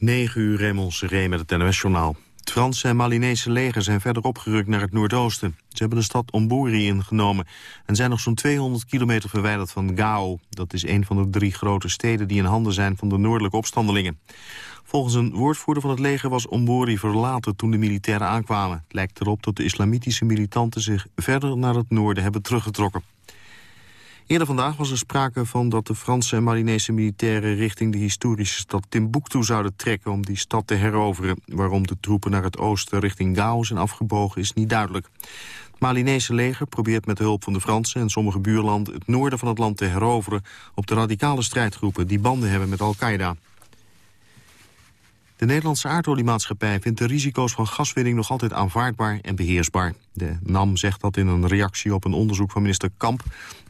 9 uur Raymond Seré met het NOS-journaal. Het Franse en Malinese leger zijn verder opgerukt naar het noordoosten. Ze hebben de stad Ombori ingenomen en zijn nog zo'n 200 kilometer verwijderd van Gao. Dat is een van de drie grote steden die in handen zijn van de noordelijke opstandelingen. Volgens een woordvoerder van het leger was Ombori verlaten toen de militairen aankwamen. Het lijkt erop dat de islamitische militanten zich verder naar het noorden hebben teruggetrokken. Eerder vandaag was er sprake van dat de Franse en Malinese militairen richting de historische stad Timbuktu zouden trekken om die stad te heroveren. Waarom de troepen naar het oosten richting Gao zijn afgebogen is niet duidelijk. Het Malinese leger probeert met de hulp van de Fransen en sommige buurlanden het noorden van het land te heroveren op de radicale strijdgroepen die banden hebben met Al-Qaeda. De Nederlandse aardoliemaatschappij vindt de risico's van gaswinning nog altijd aanvaardbaar en beheersbaar. De NAM zegt dat in een reactie op een onderzoek van minister Kamp,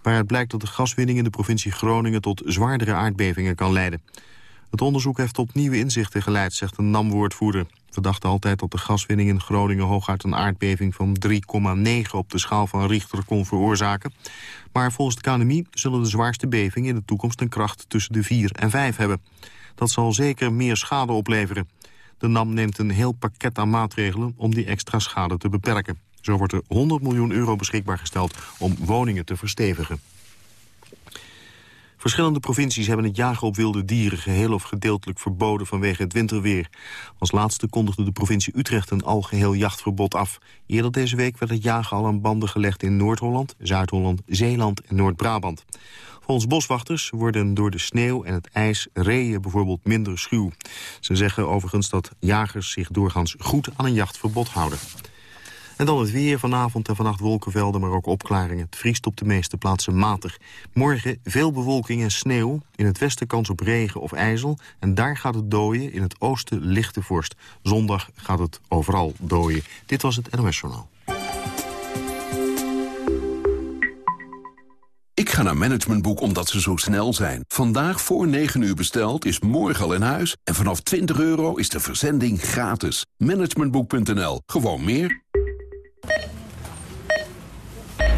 waaruit blijkt dat de gaswinning in de provincie Groningen tot zwaardere aardbevingen kan leiden. Het onderzoek heeft tot nieuwe inzichten geleid, zegt een NAM-woordvoerder. We dachten altijd dat de gaswinning in Groningen hooguit een aardbeving van 3,9 op de schaal van Richter kon veroorzaken. Maar volgens de KNMI zullen de zwaarste bevingen in de toekomst een kracht tussen de 4 en 5 hebben. Dat zal zeker meer schade opleveren. De NAM neemt een heel pakket aan maatregelen om die extra schade te beperken. Zo wordt er 100 miljoen euro beschikbaar gesteld om woningen te verstevigen. Verschillende provincies hebben het jagen op wilde dieren... geheel of gedeeltelijk verboden vanwege het winterweer. Als laatste kondigde de provincie Utrecht een algeheel jachtverbod af. Eerder deze week werd het jagen al aan banden gelegd in Noord-Holland... Zuid-Holland, Zeeland en Noord-Brabant. Volgens boswachters worden door de sneeuw en het ijs reeën bijvoorbeeld minder schuw. Ze zeggen overigens dat jagers zich doorgaans goed aan een jachtverbod houden. En dan het weer. Vanavond en vannacht wolkenvelden, maar ook opklaringen. Het vriest op de meeste plaatsen matig. Morgen veel bewolking en sneeuw. In het westen kans op regen of ijzel. En daar gaat het dooien. In het oosten lichte vorst. Zondag gaat het overal dooien. Dit was het NOS Journaal. Ik ga naar Managementboek omdat ze zo snel zijn. Vandaag voor 9 uur besteld is morgen al in huis. En vanaf 20 euro is de verzending gratis. Managementboek.nl. Gewoon meer.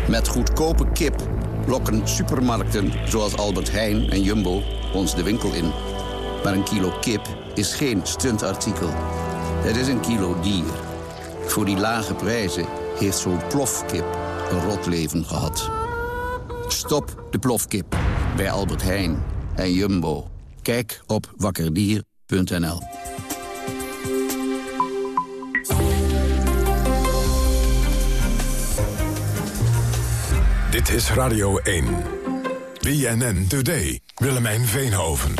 Met goedkope kip lokken supermarkten zoals Albert Heijn en Jumbo ons de winkel in. Maar een kilo kip is geen stuntartikel. Het is een kilo dier. Voor die lage prijzen heeft zo'n plofkip een rot leven gehad. Stop de plofkip bij Albert Heijn en Jumbo. Kijk op wakkerdier.nl. Dit is Radio 1. BNN Today. Willemijn Veenhoven.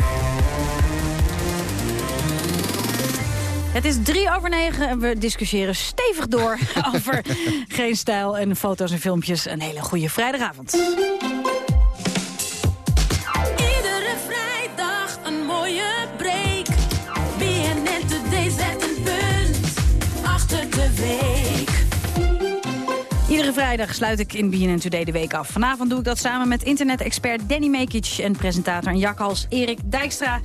Het is drie over negen en we discussiëren stevig door over geen stijl en foto's en filmpjes. Een hele goede vrijdagavond. Iedere vrijdag een mooie break. BNN Today zet een punt achter de week. Iedere vrijdag sluit ik in BNN Today de week af. Vanavond doe ik dat samen met internet-expert Danny Mekic... en presentator en jakhals Erik Dijkstra.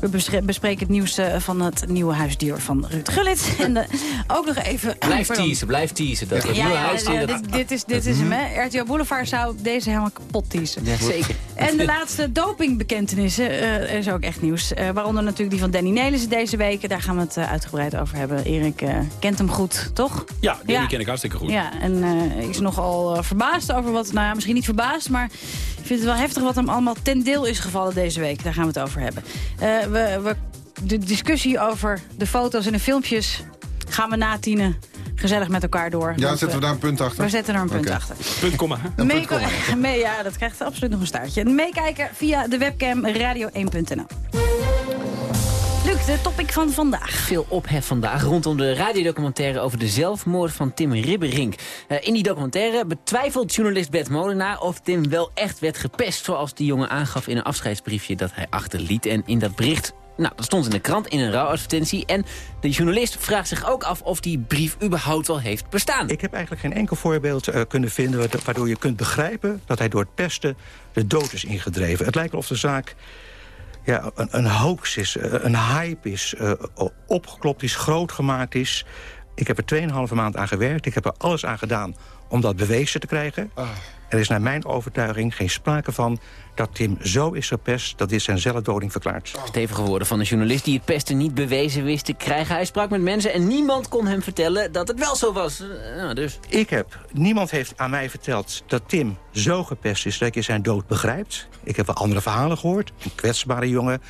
We bes- bespreken het nieuws eh, van het nieuwe huisdier van Ruud Gullit. En eh, ook nog even... Blijf Pardon. teasen, blijf teasen. Dat Ja, nieuwe ja, huisdier, ja, dit, dit is, dit is hem, hè. RTL Boulevard zou deze helemaal kapot teasen. Ja, zeker. En de laatste dopingbekentenissen eh, is ook echt nieuws. Eh, waaronder natuurlijk die van Danny Nelissen deze week. Daar gaan we het uitgebreid over hebben. Erik kent hem goed, toch? Ja, die Ja. ken ik hartstikke goed. Ja, en eh is nogal verbaasd over wat... Nou ja, misschien niet verbaasd, maar ik vind het wel heftig... wat hem allemaal ten deel is gevallen deze week. Daar gaan we het over hebben. Eh, we, we, de discussie over de foto's en de filmpjes gaan we na tienen gezellig met elkaar door. Ja, zetten we eh, daar een punt achter? We zetten er een punt achter. Punt, komma. hè? Mee- mee- ja, dat krijgt absoluut nog een staartje. Meekijken via de webcam radio1.nl. De topic van vandaag. Veel ophef vandaag rondom de radiodocumentaire over de zelfmoord van Tim Ribberink. Eh, in die documentaire betwijfelt journalist Bert Molenaar of Tim wel echt werd gepest... zoals die jongen aangaf in een afscheidsbriefje dat hij achterliet. En in dat bericht, nou, dat stond in de krant in een rouwadvertentie. En de journalist vraagt zich ook af of die brief überhaupt wel heeft bestaan. Ik heb eigenlijk geen enkel voorbeeld eh, kunnen vinden... wa- waardoor je kunt begrijpen dat hij door het pesten de dood is ingedreven. Het lijkt wel of de zaak ja, een, een hoax is, eh, een hype is, eh, opgeklopt is, groot gemaakt is. Ik heb er 2,5 maand aan gewerkt. Ik heb er alles aan gedaan om dat bewezen te krijgen. Er is naar mijn overtuiging geen sprake van dat Tim zo is gepest... dat dit zijn zelfdoding verklaart. Stevige woorden van een journalist die het pesten niet bewezen wist te krijgen. Hij sprak met mensen en niemand kon hem vertellen dat het wel zo was. Eh, nou, dus. Ik heb, niemand heeft aan mij verteld dat Tim zo gepest is... dat je zijn dood begrijpt. Ik heb wel andere verhalen gehoord. Een kwetsbare jongen,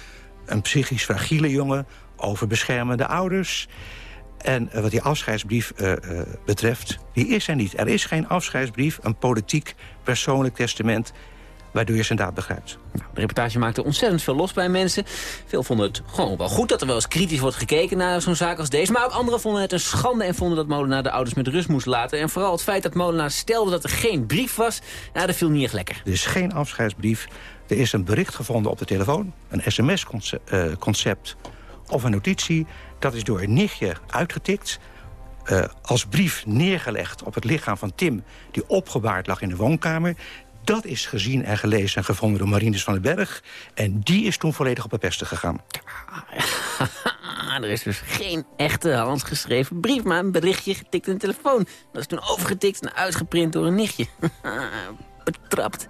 een psychisch fragiele jongen... over beschermende ouders... En eh, wat die afscheidsbrief eh, eh, betreft, die is er niet. Er is geen afscheidsbrief, een politiek, persoonlijk testament... waardoor je zijn daad begrijpt. Nou, de reportage maakte ontzettend veel los bij mensen. Veel vonden het gewoon wel goed dat er wel eens kritisch wordt gekeken naar zo'n zaak als deze. Maar ook anderen vonden het een schande en vonden dat Molenaar de ouders met rust moest laten. En vooral het feit dat Molenaar stelde dat er geen brief was, nou, dat viel niet echt lekker. Er is geen afscheidsbrief. Er is een bericht gevonden op de telefoon. Een sms-concept of een notitie. Dat is door een nichtje uitgetikt. eh, als brief neergelegd op het lichaam van Tim... die opgebaard lag in de woonkamer. Dat is gezien en gelezen en gevonden door Marines van den Berg. En die is toen volledig op het pesten gegaan. er is dus geen echte handgeschreven brief, maar een berichtje getikt in de telefoon. Dat is toen overgetikt en uitgeprint door een nichtje. Betrapt.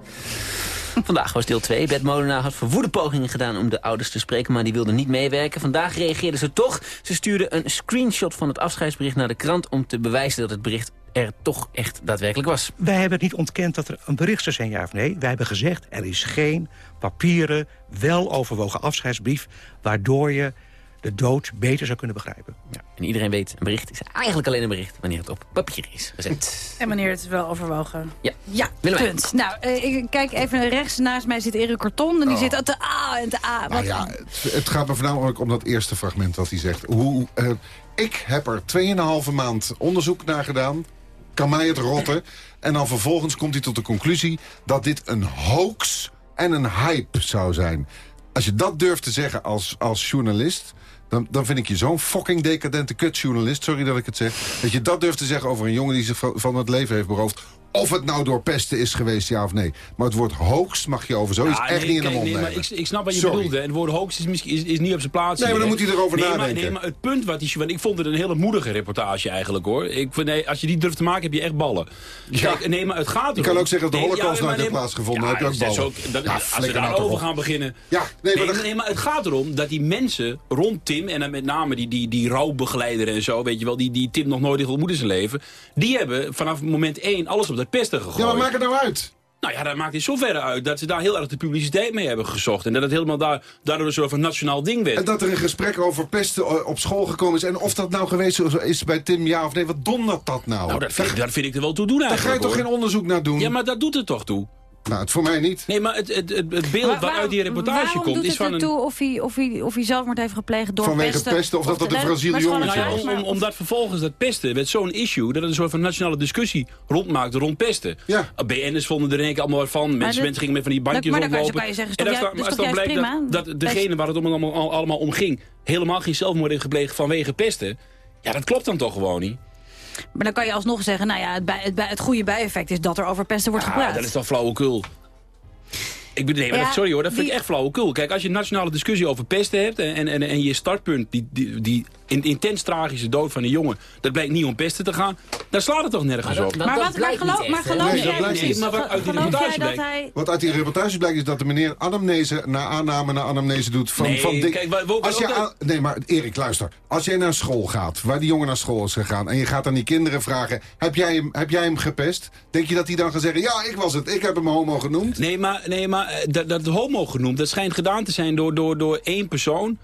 Vandaag was deel 2. Bert Molenaar had verwoede pogingen gedaan om de ouders te spreken... maar die wilden niet meewerken. Vandaag reageerden ze toch. Ze stuurden een screenshot van het afscheidsbericht naar de krant... om te bewijzen dat het bericht er toch echt daadwerkelijk was. Wij hebben niet ontkend dat er een bericht zou zijn, ja of nee. Wij hebben gezegd, er is geen papieren, wel overwogen afscheidsbrief... waardoor je de dood beter zou kunnen begrijpen. Ja. En iedereen weet, een bericht is eigenlijk alleen een bericht... wanneer het op papier is gezet. En wanneer het wel overwogen. Ja. Ja, punt. Nou, eh, ik kijk even naar rechts. Naast mij zit Erik Corton. En die zit te A en te A. Nou Wat- ja, het, het gaat me voornamelijk om dat eerste fragment wat hij zegt. Hoe, eh, ik heb er 2,5 maand onderzoek naar gedaan. Kan mij het rotten. En dan vervolgens komt hij tot de conclusie... dat dit een hoax en een hype zou zijn. Als je dat durft te zeggen als, als journalist... Dan, dan vind ik je zo'n fucking decadente kutjournalist. Sorry dat ik het zeg. Dat je dat durft te zeggen over een jongen die zich van- het leven heeft beroofd. Of het nou door pesten is geweest, ja of nee. Maar het woord hoax mag je over zoiets Ja, echt nee, niet in de mond nee, maar nemen. ik, ik snap wat je Sorry. bedoelde. En het woord hoax is, misschien, is, is niet op zijn plaats. Nee, maar dan moet hij erover nee, Maar, nadenken. nee, maar het punt wat hij... Want ik vond het een hele moedige reportage eigenlijk, hoor. Ik vind, nee, als je die durft te maken, heb je echt ballen. Kijk, nee, maar het gaat Je erom- kan ook zeggen dat de holocaust nooit maar heeft plaatsgevonden. Heb je ook ballen. ook- dat- Ja, als we daarover gaan beginnen... Ja, nee, maar nee, maar het gaat erom dat die mensen rond Tim... en dan met name die, die, die rouwbegeleider en zo... weet je wel, die, die Tim nog nooit heeft ontmoet in zijn leven... die hebben vanaf moment één alles op dat pesten gegooid. Ja, maar maak het nou uit. Nou ja, dat maakt in zoverre uit dat ze daar heel erg de publiciteit mee hebben gezocht. En dat het helemaal daar, daardoor een soort van nationaal ding werd. En dat er een gesprek over pesten o- op school gekomen is. En of dat nou geweest is bij Tim, ja of nee. Wat dondert dat nou? nou, dat vind, ik, dat vind ik er wel toe doen Daar ga je eigenlijk, toch hoor. geen onderzoek naar doen? Ja, maar dat doet het toch toe? Nou, het voor mij niet. Nee, maar het, het, het, het beeld Waar- waaruit die reportage waarom komt is van een... of hij, of, hij, of hij zelfmoord heeft gepleegd door Vanwege pesten? pesten of dat dat een maar jongen gewoon Nou ja, om, maar- omdat vervolgens dat pesten werd zo'n issue... dat het een soort van nationale discussie rondmaakte rond pesten. Ja. BN'ers vonden er in één keer allemaal wat van. Mensen, mensen gingen met van die bandjes maar dan kan je- rondlopen. kan je zeggen, en als dan- dat blijkt dat degene waar het om allemaal, allemaal om ging... helemaal geen zelfmoord heeft gepleegd vanwege pesten... ja, dat klopt dan toch gewoon niet? Maar dan kan je alsnog zeggen, nou ja, het, bij, het, bij- het goede bijeffect is dat er over pesten wordt Ah, gepraat. dat is toch flauwekul. Ik bedoel, nee, maar Ja, dat, sorry hoor, dat vind die- ik echt flauwekul. Kijk, als je een nationale discussie over pesten hebt... en, en, en je startpunt, die, die, die in- intens tragische dood van een jongen... dat blijkt niet om pesten te gaan, dan slaat het toch nergens Maar op. dat- dat- maar wat, maar blijkt niet geloof, maar hè? geloof Nee, dat jij, blijkt niet. Maar wat uit die geloof reportage jij dat blijkt- hij... Wat uit die reportage blijkt is dat de meneer anamnese na aanname na anamnese doet. Van, Nee, van kijk, waar- als je aan- nee, maar Erik, luister. Als jij naar school gaat, waar die jongen naar school is gegaan... en je gaat aan die kinderen vragen, heb jij hem, heb jij hem gepest? Denk je dat die dan gaan zeggen, ja, ik was het, ik heb hem homo genoemd? Nee, maar, nee, maar eh, dat, dat homo genoemd, dat schijnt gedaan te zijn door, door, door één persoon.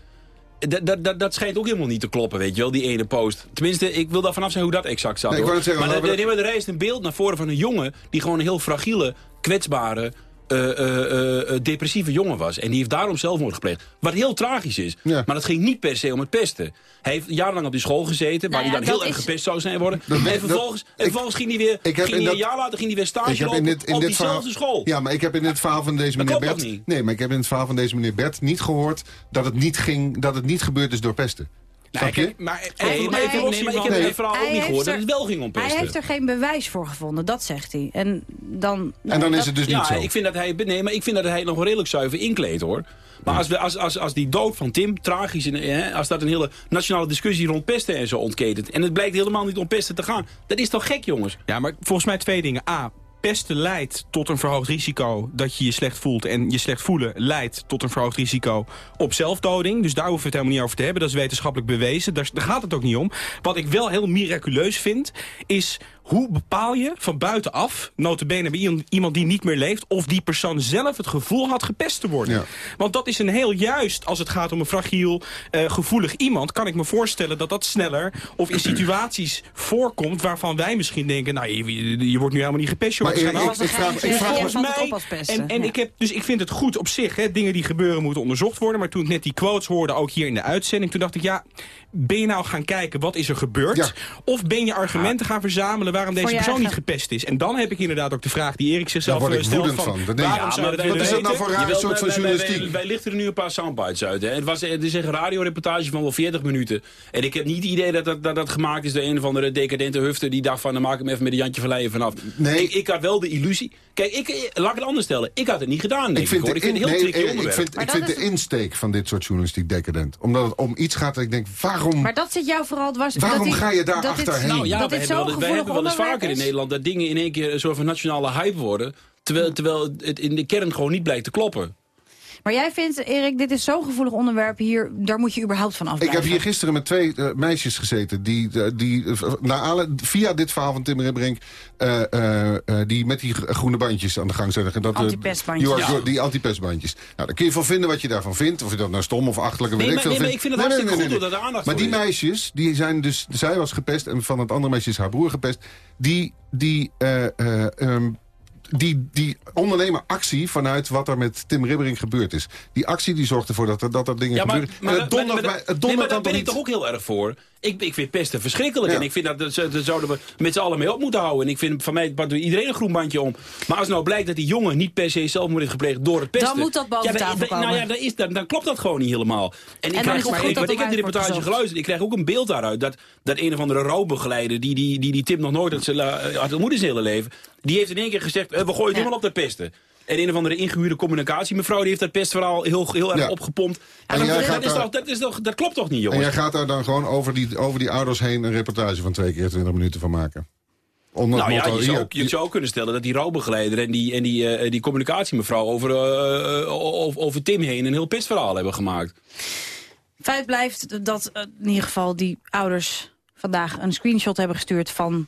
Dat, dat, schijnt ook helemaal niet te kloppen, weet je wel, die ene post. Tenminste, ik wil daar vanaf zijn hoe dat exact zat. Nee, ik wou zeggen, maar, er- er rijst een beeld naar voren van een jongen... die gewoon een heel fragiele, kwetsbare, eh, eh, eh, depressieve jongen was. En die heeft daarom zelfmoord gepleegd. Wat heel tragisch is. Ja. Maar dat ging niet per se om het pesten. Hij heeft jarenlang op die school gezeten... waar Nou hij dan heel erg gepest zou zijn worden. Dat- en dat- vervolgens, en ik- vervolgens ging hij weer... ik heb ging in hij een jaar later ging hij weer stage Ik heb in lopen dit, in op dit diezelfde verhaal, school. Ja, maar ik heb in dit verhaal van deze meneer Bert... Nee, maar ik heb in het verhaal van deze meneer Bert niet gehoord... dat het niet, ging, dat het niet gebeurd is door pesten. Kijk, maar Nee, even- maar ik, even heb- los nee, maar ik hiervan- heb Nee. het verhaal ook Hij niet gehoord dat heeft het wel ging om Hij pesten. heeft er geen bewijs voor gevonden, dat zegt hij. En dan, En dan is het dus niet ja, zo. ik vind dat hij, nee, maar ik vind dat hij nog wel redelijk zuiver inkleedt, hoor. Maar als, we, als, als, als die dood van Tim, tragisch, en, hè, als dat een hele nationale discussie rond pesten en zo ontketent... en het blijkt helemaal niet om pesten te gaan, dat is toch gek, jongens? Ja, maar volgens mij twee dingen. A, pesten leidt tot een verhoogd risico dat je je slecht voelt. En je slecht voelen leidt tot een verhoogd risico op zelfdoding. Dus daar hoeven we het helemaal niet over te hebben. Dat is wetenschappelijk bewezen. Daar, daar gaat het ook niet om. Wat ik wel heel miraculeus vind, is hoe bepaal je van buitenaf, notabene bij iemand- die niet meer leeft... of die persoon zelf het gevoel had gepest te worden. Ja. Want dat is een heel juist, als het gaat om een fragiel, eh, gevoelig iemand... kan ik me voorstellen dat dat sneller of in situaties voorkomt... waarvan wij misschien denken, nou, je, wordt nu helemaal niet gepest. je Maar wordt ik- ik- ik vraag- ik vraag volgens mij, en, en ja. ik heb, dus ik vind het goed op zich, hè, dingen die gebeuren moeten onderzocht worden. Maar toen ik net die quotes hoorde, ook hier in de uitzending, toen dacht ik, ja, ben je nou gaan kijken wat is er gebeurd? Ja. Of ben je argumenten gaan verzamelen waarom deze persoon eigen- niet gepest is? En dan heb ik inderdaad ook de vraag die Erik zichzelf Daar word eh, ik stelt woedend van. Ik, waarom zou dat Wat is dat nou voor Jawel, soort van journalistiek? Wij, wij lichten er nu een paar soundbites uit. Hè. Het, was, het is een radioreportage van wel 40 minuten. En ik heb niet het idee dat dat, dat, dat gemaakt is door een of andere decadente hufte... die dacht van, dan maak ik hem even met een Jantje Verleijen vanaf. Nee. Ik, ik had wel de illusie... Kijk, ik, eh, laat ik het anders stellen. Ik had het niet gedaan, denk ik, vind, hoor. de Ik vind het heel nee, tricky ik onderwerp. vind, ik vind de insteek van dit soort journalistiek decadent. Omdat het om iets gaat dat ik denk, waarom... Maar dat zit jou vooral dwars. Waarom dat ga je daar dat achterheen? Nou ja, dat we hebben, wel, wij gevoelig hebben wel eens vaker in? Nederland... dat dingen in één keer een soort van nationale hype worden... terwijl, terwijl het in de kern gewoon niet blijkt te kloppen. Maar jij vindt, Erik, dit is zo'n gevoelig onderwerp hier, daar moet je überhaupt van Ik afblijven. heb hier gisteren met twee eh, meisjes gezeten... die, eh, die eh, naar aanle- via dit verhaal van Tim Ribberink... eh, eh, eh, die met die gro- groene bandjes aan de gang zijn. Dat, Antipestbandjes. are Ja. Die antipestbandjes. Nou, daar kun je van vinden wat je daarvan vindt. Of je dat nou stom of achterlijk... Nee, weet maar- ik veel nee, maar ik vind het hartstikke goed dat er aandacht Maar die is. meisjes, die zijn dus... Zij was gepest en van het andere meisje is haar broer gepest. Die... die eh, eh, ehm, die, die ondernemen actie vanuit wat er met Tim Ribbering gebeurd is. Die actie die zorgt ervoor dat er, dat er dingen Ja, maar, gebeuren. maar, en het dondert maar- het nee, maar daar ben ik niet... toch ook heel erg voor. Ik, ik vind pesten verschrikkelijk. Ja. En ik vind dat, dat, dat zouden we met z'n allen mee op moeten houden. En ik vind van mij pakt iedereen een groen bandje om. Maar als nou blijkt dat die jongen niet per se zelfmoord heeft gepleegd door het pesten. Dan moet dat boven ja, dan- tafel dan- Nou komen. ja, dan, is, dan, dan klopt dat gewoon niet helemaal. En, ik krijg ook, ik, dat want ik heb de wordt reportage gezocht. geluisterd. Ik krijg ook een beeld daaruit. Dat, dat een of andere rouwbegeleider, die die, die, die Tim nog nooit had, zijn ontmoet in zijn hele leven. Die heeft in één keer gezegd, eh, we gooien het helemaal op dat pesten. En een of andere ingehuurde communicatie. Mevrouw die heeft dat pestverhaal heel, heel erg Ja. opgepompt. En dat, jij dat, is daar- toch, dat, is toch, dat klopt toch niet, En jongens? jij gaat daar dan gewoon over die, over die ouders heen een reportage van twee keer 20 minuten van maken. Onder Nou ja, je zou, ook- je zou ook kunnen stellen dat die rouwbegeleider en die, en die, eh, die communicatiemevrouw over, eh, eh, over, over Tim heen een heel pestverhaal hebben gemaakt. Feit blijft dat in ieder geval die ouders vandaag een screenshot hebben gestuurd van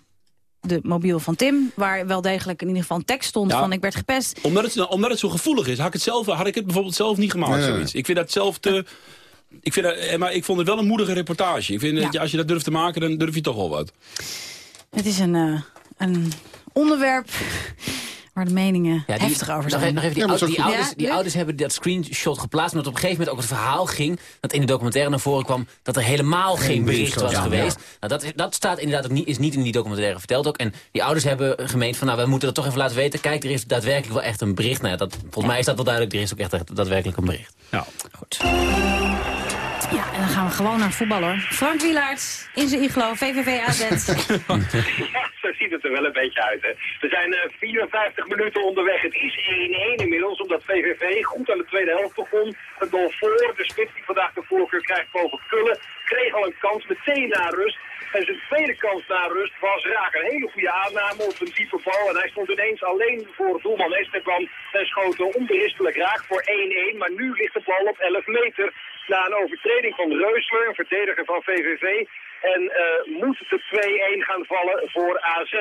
de mobiel van Tim. Waar wel degelijk in ieder geval een tekst stond Ja. van ik werd gepest. Omdat het, omdat het zo gevoelig is, had ik het, zelf, had ik het bijvoorbeeld zelf niet gemaakt. Nee, nee, zoiets. Ik vind dat zelf te... Ik vind dat, eh, maar ik vond het wel een moedige reportage. Ik vind dat Ja. als je dat durft te maken, dan durf je toch wel wat. Het is een, eh, een onderwerp waar de meningen Ja, die- heftig over zijn. even- Nog even, die, Ja, ou- die, ouders, Ja, die ouders hebben dat screenshot geplaatst... omdat op een gegeven moment ook het verhaal ging... dat in de documentaire naar voren kwam... dat er helemaal geen bericht was ja, geweest. Nou, dat, is, dat staat inderdaad ook niet, is niet in die documentaire verteld ook. En die ouders hebben gemeend van... nou, we moeten dat toch even laten weten. Kijk, er is daadwerkelijk wel echt een bericht. Nou, ja, dat, volgens mij is dat wel duidelijk. Er is ook echt daadwerkelijk een bericht. Ja. Goed. Ja, en dan gaan we gewoon naar voetbal hoor. Frank Wielaert in zijn iglo, VVV AZ. Ja, zo ziet het er wel een beetje uit. Hè. We zijn eh, 54 minuten onderweg. Het is 1-1 inmiddels, omdat VVV goed aan de tweede helft begon. Het goal voor, de spits die vandaag de voorkeur krijgt boven Kullen, kreeg al een kans meteen na rust. En zijn tweede kans na rust was raak. Een hele goede aanname op een diepe bal. En hij stond ineens alleen voor doelman Esteban. En schoot onberispelijk raak voor 1-1. Maar nu ligt de bal op 11 meter. Na een overtreding van Reusler, een verdediger van VVV. En eh, moet de 2-1 gaan vallen voor AZ.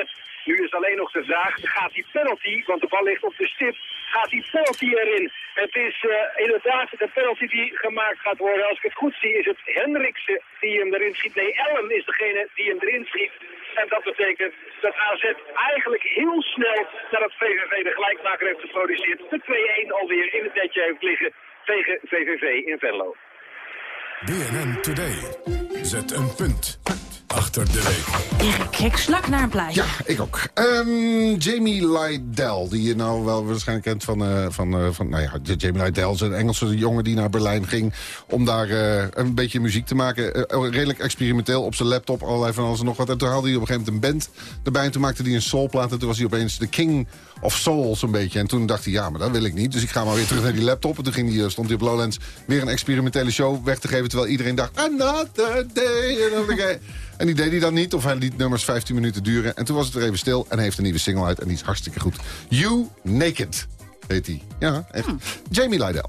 Nu is alleen nog de vraag, gaat die penalty, want de bal ligt op de stip, gaat die penalty erin? Het is eh, inderdaad de penalty die gemaakt gaat worden. Als ik het goed zie is het Hendriksen die hem erin schiet. Nee, Ellen is degene die hem erin schiet. En dat betekent dat AZ eigenlijk heel snel nadat VVV de gelijkmaker heeft geproduceerd... de 2-1 alweer in het netje heeft liggen tegen VVV in Venlo. BNN Today. Zet een punt achter de week. Erik, ik slak naar een plaatje. Ja, ik ook. Ehm, Jamie Lydell, die je nou wel waarschijnlijk kent van... eh, van, eh, van nou ja, Jamie Lydell is een Engelse jongen die naar Berlijn ging... om daar eh, een beetje muziek te maken. Eh, redelijk experimenteel op zijn laptop, allerlei van alles en nog wat. En toen haalde hij op een gegeven moment een band erbij... en toen maakte hij een soulplaat en toen was hij opeens de king of soul zo'n beetje. En toen dacht hij, ja, maar dat wil ik niet. Dus ik ga maar weer terug naar die laptop. En toen ging hij, eh, stond hij op Lowlands weer een experimentele show weg te geven... terwijl iedereen dacht, another day, another day. En die deed hij dan niet, of hij liet nummers 15 minuten duren. En toen was het weer even stil en heeft een nieuwe single uit. En die is hartstikke goed. You Naked heet hij. Ja, echt. Jamie Lydell.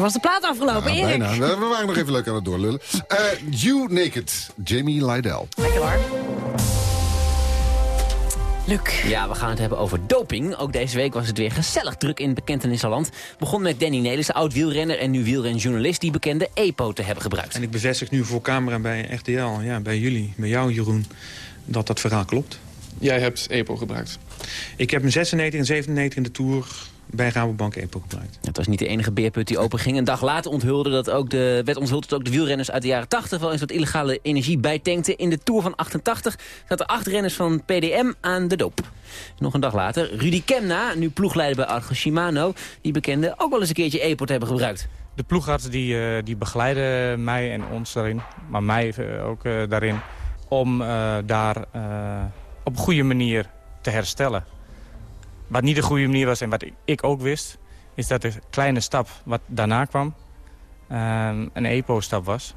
Toen was de plaat afgelopen. Ja, Erik. bijna. We, we waren nog even leuk aan het doorlullen. Eh, you Naked, Jamie Lydell. Lekker hoor. Luc. Ja, we gaan het hebben over doping. Ook deze week was het weer gezellig druk in bekentenissenland. Begon met Danny Nelissen, oud-wielrenner en nu wielrenjournalist... die bekende EPO te hebben gebruikt. En ik bevestig nu voor camera bij RTL, ja, bij jullie, bij jou Jeroen, dat dat verhaal klopt. Jij hebt EPO gebruikt. Ik heb een 96 en 97 in de Tour bij Rabobank EPO gebruikt. Het was niet de enige beerput die openging. Een dag later onthulde dat ook de, werd onthuld dat ook de wielrenners uit de jaren 80... wel eens wat illegale energie bijtankten. In de Tour van 88 zaten acht renners van PDM aan de doop. Nog een dag later, Rudy Kemna, nu ploegleider bij Argo Shimano... die bekende ook wel eens een keertje EPO te hebben gebruikt. De ploegarts die, eh, die begeleiden mij en ons daarin, maar mij eh, ook eh, daarin... om eh, daar eh, op een goede manier te herstellen. Wat niet de goede manier was en wat ik- ook wist... is dat de kleine stap wat daarna kwam ehm, een EPO-stap was.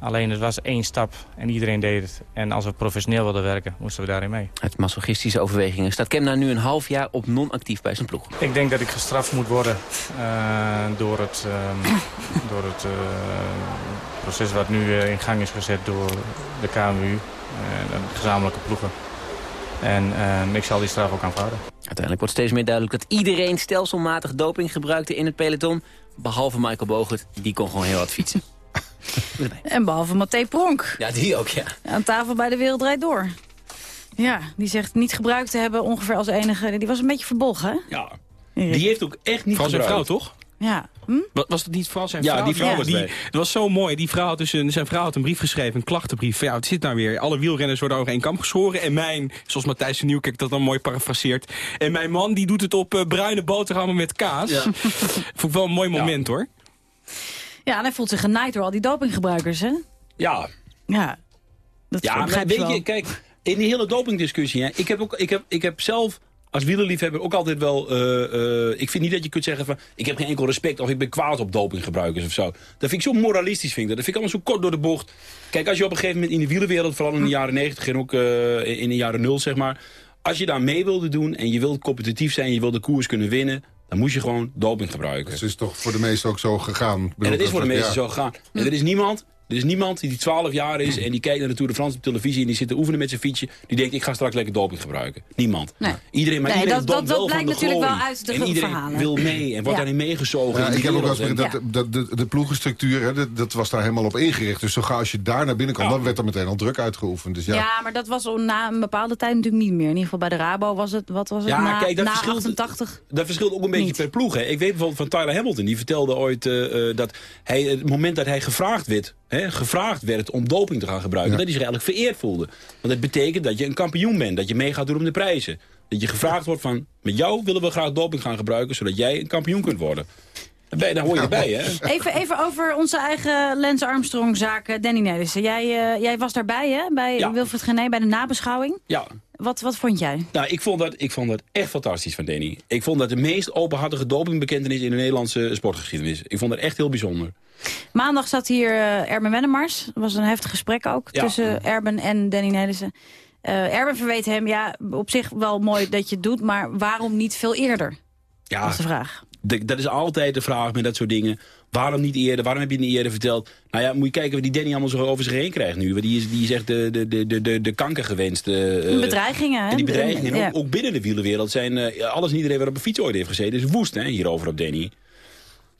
Alleen het was één stap en iedereen deed het. En als we professioneel wilden werken, moesten we daarin mee. Uit masochistische overwegingen staat Kemna nu een half jaar op non-actief bij zijn ploeg. Ik denk dat ik gestraft moet worden eh, door het, ehm, door het eh, proces wat nu eh, in gang is gezet door de KMU en de gezamenlijke ploegen. En ehm, ik zal die straf ook aanvaarden. Uiteindelijk wordt steeds meer duidelijk dat iedereen stelselmatig doping gebruikte in het peloton. Behalve Michael Bogert, die kon gewoon heel hard fietsen. En behalve Matthé Pronk. Ja, die ook, ja. Aan tafel bij de Wereld Draait Door. Ja, die zegt niet gebruikt te hebben ongeveer als enige. Die was een beetje verbolgen, hè? Ja. Die heeft ook echt niet Vooral zijn vrouw, toch? Ja. Hm? Wa- Was dat niet vooral zijn Ja, vrouw? die vrouw was die, bij. Dat was zo mooi. Die vrouw had dus een, zijn vrouw had een brief geschreven, een klachtenbrief. Van, ja, het zit nou weer. Alle wielrenners worden over één kam geschoren. En mijn, zoals Matthijs de Nieuwkerk dat dan mooi parafraseert. En mijn man die doet het op eh, bruine boterhammen met kaas. Vond ik wel een mooi moment, hoor. Ja, en hij voelt zich genaaid door al die dopinggebruikers, hè? Ja, Ja, dat ja maar begrijp weet je wel. je, kijk, in die hele dopingdiscussie... Hè, ik, heb ook, ik, heb, ik heb zelf als wielerliefhebber ook altijd wel... eh, eh, ik vind niet dat je kunt zeggen van... ik heb geen enkel respect of ik ben kwaad op dopinggebruikers of zo. Dat vind ik zo moralistisch, vind ik dat. Dat vind ik allemaal zo kort door de bocht. Kijk, als je op een gegeven moment in de wielerwereld... vooral in de jaren 90 en ook eh, in de jaren 0, zeg maar... als je daar mee wilde doen en je wilt competitief zijn... je wilt de koers kunnen winnen... dan moest je gewoon doping gebruiken. Dat is toch voor de meesten ook zo gegaan. Ik En dat is voor de ja. meesten zo gegaan. En er is niemand, er is niemand die 12 jaar is en die kijkt naar de Tour de France op televisie en die zit te oefenen met zijn fietsje. Die denkt, ik ga straks lekker doping gebruiken. Niemand. Nee. Iedereen, maar Nee, iedereen dat- dat- wel dat van blijkt de natuurlijk wel uit de En iedereen verhalen. wil mee en wordt Ja. daarin meegezogen. Ja, ik heb ook wel eens begrepen dat, dat de, de ploegenstructuur, hè, dat, dat was daar helemaal op ingericht. Dus zo gauw als je daar naar binnen kwam, dan werd er meteen al druk uitgeoefend. Dus ja, Ja. maar dat was na een bepaalde tijd natuurlijk niet meer. In ieder geval bij de Rabo was het, wat was het, Ja, na, kijk, dat na verschilt- 88. Dat verschilt ook een beetje per ploeg. Hè. Ik weet bijvoorbeeld van Tyler Hamilton. Die vertelde ooit eh, eh, dat hij, het moment dat hij gevraagd werd, hè, gevraagd werd om doping te gaan gebruiken... dat hij zich eigenlijk vereerd voelde. Want dat betekent dat je een kampioen bent. Dat je mee gaat doen om de prijzen. Dat je gevraagd wordt van, met jou willen we graag doping gaan gebruiken... zodat jij een kampioen kunt worden. Daar ben je- Daar hoor je erbij, hè? Even, even over onze eigen Lance Armstrong zaak, Danny Nelissen. Jij, eh, jij was daarbij, hè? Bij Ja. Wilfred Gené, bij de nabeschouwing. Ja, Wat, wat vond jij? Nou, ik vond, dat, ik vond dat echt fantastisch van Danny. Ik vond dat de meest openhartige dopingbekentenis in de Nederlandse sportgeschiedenis. Ik vond dat echt heel bijzonder. Maandag zat hier eh, Erben Wennemars. Dat was een heftig gesprek ook Ja. tussen Erben en Danny Nelissen. Eh Erben verweet hem, ja, op zich wel mooi dat je het doet... maar waarom niet veel eerder? Ja, Dat is de vraag. de- dat is altijd de vraag met dat soort dingen. Waarom niet eerder? Waarom heb je het niet eerder verteld? Nou ja, moet je kijken wat die Danny allemaal zo over zich heen krijgt nu. Want Die is, die is echt de, de, de, de, de, de kanker gewenst. eh, Bedreigingen, hè? En die bedreigingen, ook, ook binnen de wielerwereld, zijn alles en iedereen wat op een fiets ooit heeft gezeten, is woest hè, hierover op Danny.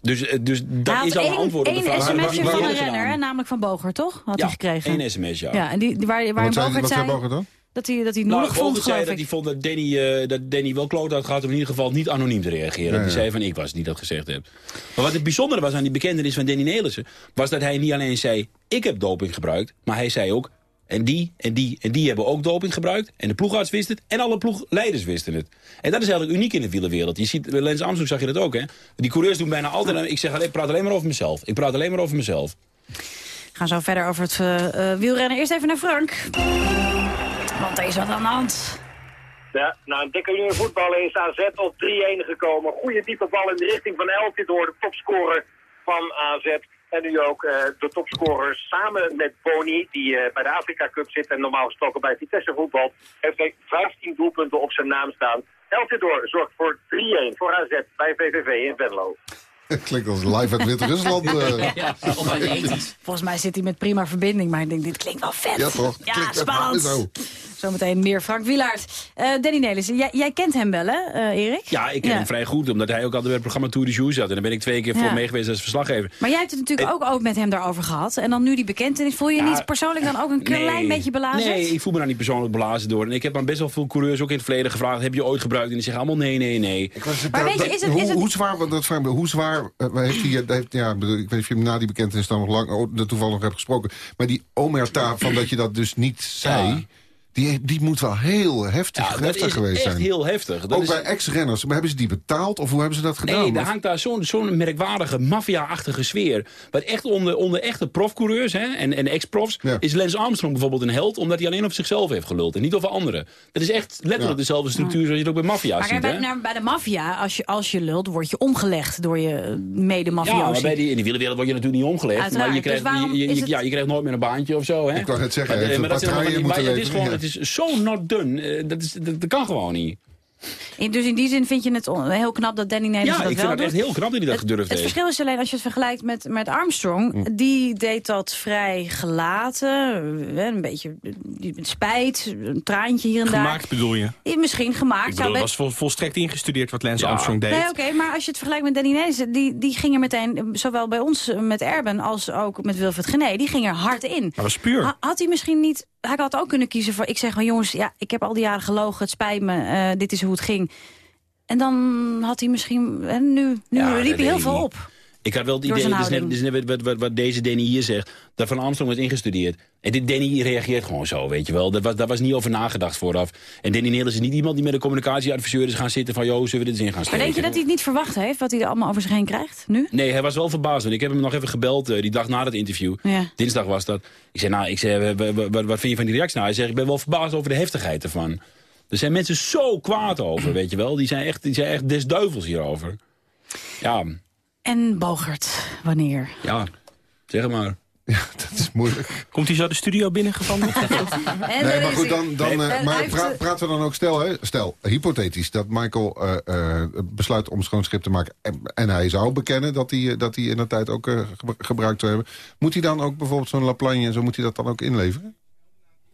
Dus, eh, dus dat is al een antwoord op de vraag. sms'je Waarom van een renner, hè, namelijk van Boger, toch? Had Ja, hij gekregen. één sms, ja. Ja, en die, die- waar, waar wat Bogert wat zei dan? dat hij, dat hij Nou, nodig vond, zei dat ik. hij vond dat Danny, eh, dat Danny wel kloot had gehad... om in ieder geval niet anoniem te reageren. Ja, Die ja. zei van, ik was die dat gezegd heb. Maar wat het bijzondere was aan die bekentenis van Danny Nelissen... was dat hij niet alleen zei, ik heb doping gebruikt... maar hij zei ook, en die, en die, en die hebben ook doping gebruikt. En de ploegarts wist het, en alle ploegleiders wisten het. En dat is eigenlijk uniek in de wielerwereld. Je ziet, bij Lance Armstrong zag je dat ook, hè. Die coureurs doen bijna altijd... Ik zeg, alleen, ik praat alleen maar over mezelf. Ik praat alleen maar over mezelf. We gaan zo verder over het eh, eh, wielrennen. Eerst even naar Frank. Want er is wat aan de hand. Ja, na een dikke uur voetballen is AZ op 3-1 gekomen. Goede diepe bal in de richting van Eltidoor, de topscorer van AZ. En nu ook eh, de topscorer samen met Boni, die eh, bij de Afrika Cup zit en normaal gesproken bij Vitesse voetbal, heeft hij 15 doelpunten op zijn naam staan. Eltidoor zorgt voor 3-1 voor AZ bij VVV in Venlo. klinkt als live uit Wit-Rusland. eh. Ja, Volgens mij zit hij met prima verbinding, maar ik denk, dit klinkt wel vet. Ja, toch? Ja, Klinkt spannend. Zo. Zometeen meer Frank Wielaert. Eh, Danny Nelissen, jij, jij kent hem wel, hè, eh, Erik? Ja, ik ken hem vrij goed, omdat hij ook altijd bij het programma Tour de Jour zat. En daar ben ik twee keer voor Ja. meegeweest als verslaggever. Maar jij hebt het natuurlijk ook, ook met hem daarover gehad. En dan nu die bekentenis. Voel je je Ja, niet persoonlijk dan ook een klein beetje belazerd? Nee, ik voel me daar niet persoonlijk belazen door. En ik heb aan best wel veel coureurs ook in het verleden gevraagd... heb je ooit gebruikt? En die zeggen allemaal nee, nee, nee. Maar weet je, is het- hoe, is het- hoe zwaar, want dat vraag ik me, hoe zwaar eh, heeft hij, eh, heeft, ja, ik bedoel, ik weet niet of je hem na die bekentenis dan nog lang, oh, toevallig hebt gesproken, maar die omerta van dat je dat dus niet zei, die, die moet wel heel heftig, Ja, dat heftig is geweest echt zijn. heel heftig. Dat Ook is- bij ex-renners, maar hebben ze die betaald of hoe hebben ze dat gedaan? Nee, daar Of- hangt daar zo'n zo'n merkwaardige maffia-achtige sfeer. Maar echt onder, onder echte profcoureurs hè, en, en ex-profs... is Lance Armstrong bijvoorbeeld een held... omdat hij alleen op zichzelf heeft geluld en niet over anderen. Dat is echt letterlijk Ja. dezelfde structuur zoals je het ook bij maffia Maar ziet. Hè? bij, naar- bij de maffia, als je, als je lult, word je omgelegd door je mede-mafiosi. Ja, maar bij die, in de wielerwereld word je natuurlijk niet omgelegd. Uiteraard. Maar je krijgt, Dus je, je- het- ja, je krijgt nooit meer een baantje of zo. Hè? Ik wou net zeggen, Maar, maar dat die- maar Het is, gewoon, het is zo not done. Eh, Dat, is, dat kan gewoon niet. Dus in die zin vind je het heel knap dat Danny Nelissen Ja, dat ik wel vind het echt doet. heel knap dat hij dat gedurfd Het heeft. verschil is alleen als je het vergelijkt met, met Armstrong. Die deed dat vrij gelaten. Een beetje met spijt, een traantje hier en daar. Gemaakt bedoel je? Misschien gemaakt. Ik bedoel, het was vol- volstrekt ingestudeerd wat Lance Armstrong deed. Nee, oké, maar als je het vergelijkt met Danny Nelissen... Die, die ging er meteen, zowel bij ons eh, met Erben als ook met Wilfred Gené... die ging er hard in. Dat was puur. Ha- had hij misschien niet... Hij had ook kunnen kiezen voor... Ik zeg van jongens, ja, ik heb al die jaren gelogen, het spijt me, eh, dit is hoe het ging. En dan had hij misschien... En nu nu Ja, dat riep hij heel veel niet. op. Ik had wel het idee, dus net, dus net wat, wat, wat deze Danny hier zegt, dat Van Armstrong was ingestudeerd. En dit Danny reageert gewoon zo, weet je wel. Daar was, daar was niet over nagedacht vooraf. En Danny Nelis is niet iemand die met een communicatieadviseur is gaan zitten van... joh, zullen we dit eens in gaan Maar steken? denk je dat hij het niet verwacht heeft, wat hij er allemaal over zich heen krijgt, nu? Nee, hij was wel verbaasd. Want ik heb hem nog even gebeld eh, die dag na het interview. Ja. Dinsdag was dat. Ik zei, nou, ik zei, wa- wa- wa- wat vind je van die reactie? Nou, hij zegt, ik ben wel verbaasd over de heftigheid ervan. Er zijn mensen zo kwaad over, weet je wel. Die zijn echt, die zijn echt des duivels hierover. Ja, En Bogert, wanneer? ja, zeg maar. Dat is moeilijk. Komt hij zo de studio binnengevallen? En Nee, maar goed, dan, dan, eh, maar praten we dan ook, stel, hè, stel hypothetisch, dat Michael eh, eh, besluit om schoon schip te maken... En, en hij zou bekennen dat hij, dat hij in de tijd ook ge- gebruikt zou hebben. Moet hij dan ook bijvoorbeeld zo'n Laplagne en zo, moet hij dat dan ook inleveren?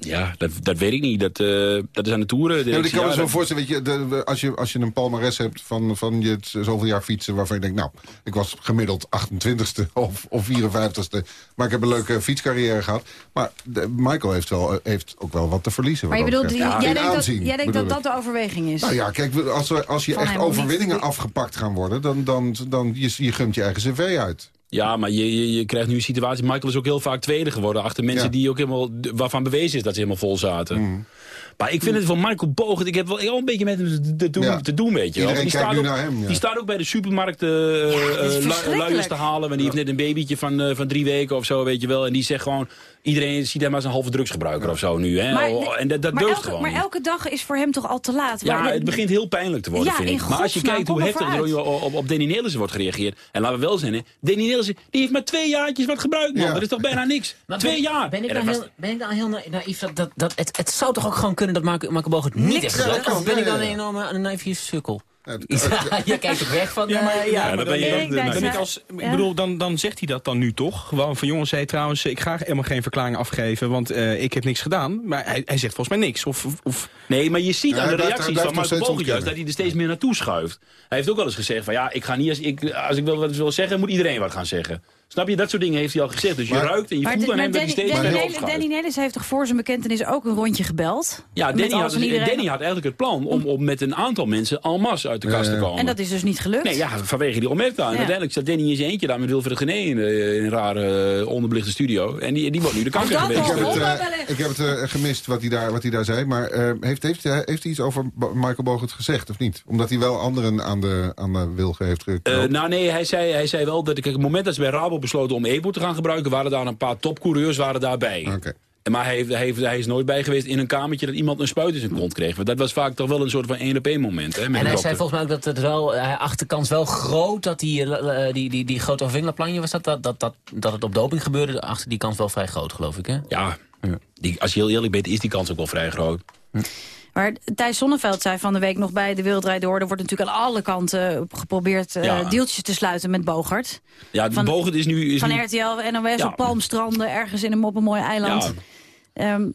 Ja, dat, dat weet ik niet. Dat, eh, dat is aan de toeren. Ja, ik kan me zo voorstellen, weet je, de, als, je, als je een palmares hebt van, van je het zoveel jaar fietsen... waarvan je denkt, nou, ik was gemiddeld 28ste of, of 54ste... maar ik heb een leuke fietscarrière gehad. Maar de- Michael heeft, wel, eh, heeft ook wel wat te verliezen. Maar je bedoelt, jij denkt, dat, aanzien, jij denkt dat bedoel dat ik. de overweging is? Nou ja, kijk, als, als je Van echt niet overwinningen afgepakt gaan worden... dan, dan, dan je, je gunt je eigen cv uit. Ja, maar je, je, je krijgt nu een situatie... Michael is ook heel vaak tweede geworden... achter mensen Ja. die ook helemaal, waarvan bewezen is dat ze helemaal vol zaten. Maar ik vind het van Michael Bogert... Ik heb wel, een beetje met hem te doen, Ja. te doen weet je wel. Die staat ook, naar hem, ja. Die staat ook bij de supermarkt verschrikkelijk. luiers te halen. Want die heeft net een babytje van, van drie weken of zo, weet je wel. En die zegt gewoon... Iedereen ziet hem als een halve drugsgebruiker of zo nu. Hè? Maar- Oh, en dat, dat maar, elke, gewoon maar niet. elke dag is voor hem toch al te laat? Ja, Maar- het begint heel pijnlijk te worden, Ja, vind in ik. Maar als je godsnaam, kijkt hoe heftig er op, op, op Danny Nelissen wordt gereageerd. En laten we wel zijn, hè. Danny Nelissen, die heeft maar twee jaartjes wat gebruikt, man. Ja. Dat is toch bijna niks? Maar twee ben, jaar. Ben ik, dan heel, ben ik dan heel na- naïef? Dat, dat, dat, het, het zou toch ook gewoon kunnen dat Marco, Marco Boog het niet Niks heeft Of ben ik dan een enorme een naïeve sukkel? Ja, je kijkt ook weg van... Ja, maar, eh, ja, ja, maar dan ben je dan, dan ik als, ik bedoel, dan, dan zegt hij dat dan nu toch. Gewoon van jongens, hey, trouwens, ik ga helemaal geen verklaring afgeven, want eh, ik heb niks gedaan. Maar hij, hij zegt volgens mij niks. Of, of- Nee, maar je ziet Ja, aan de blijft- reacties van Marco juist dat hij er steeds meer naartoe schuift. Hij heeft ook wel eens gezegd van ja, ik ga niet als ik, als ik wel wat wil zeggen, moet iedereen wat gaan zeggen. Snap je? Dat soort dingen heeft hij al gezegd. Dus je ruikt en je voelt aan hem dat hij Danny, steeds Danny. Danny Nelis heeft toch voor zijn bekentenis ook een rondje gebeld? Ja, Danny had, iedereen. Danny had eigenlijk het plan om, om met een aantal mensen en masse uit de kast te ja. komen. En dat is dus niet gelukt? Nee, ja, vanwege die onmerktaal. En Ja. uiteindelijk zat Danny in zijn eentje daar met Wilfred Gené in, in een rare eh, onderbelichte studio. En die, die wordt nu de kanker geweest. Ik heb het, eh, wellicht. ik heb het eh, gemist wat hij daar, wat hij daar zei. Maar eh, heeft, heeft, hij- heeft hij iets over Michael Bogert gezegd, of niet? Omdat hij wel anderen aan de, aan de wilgen heeft Eh, nou nee, hij zei, hij zei wel dat ik, op het moment dat ze bij Rabo besloten om EPO te gaan gebruiken, waren daar een paar topcoureurs waren daarbij. Oké. Maar hij, heeft, hij, heeft, hij is nooit bij geweest in een kamertje dat iemand een spuit in zijn kont kreeg. Want dat was vaak toch wel een soort van één op één moment. Hè, met En hij dokter. zei volgens mij ook dat het wel, hij acht de kans wel groot dat die, eh, die, die, die grote overwinningsplanje was dat, dat, dat, dat, dat het op doping gebeurde. Achter die kans wel vrij groot, geloof ik. Hè? Ja, die, als je heel eerlijk bent, is die kans ook wel vrij groot. Maar Thijs Sonneveld zei van de week nog bij de Wereldrijd Door... er wordt natuurlijk aan alle kanten geprobeerd Ja. deeltjes te sluiten met Bogart. Ja, Van- Bogert is nu... Is Van nu RTL, NOS Ja. op Palmstranden, ergens in een mooi eiland. ja, Ehm,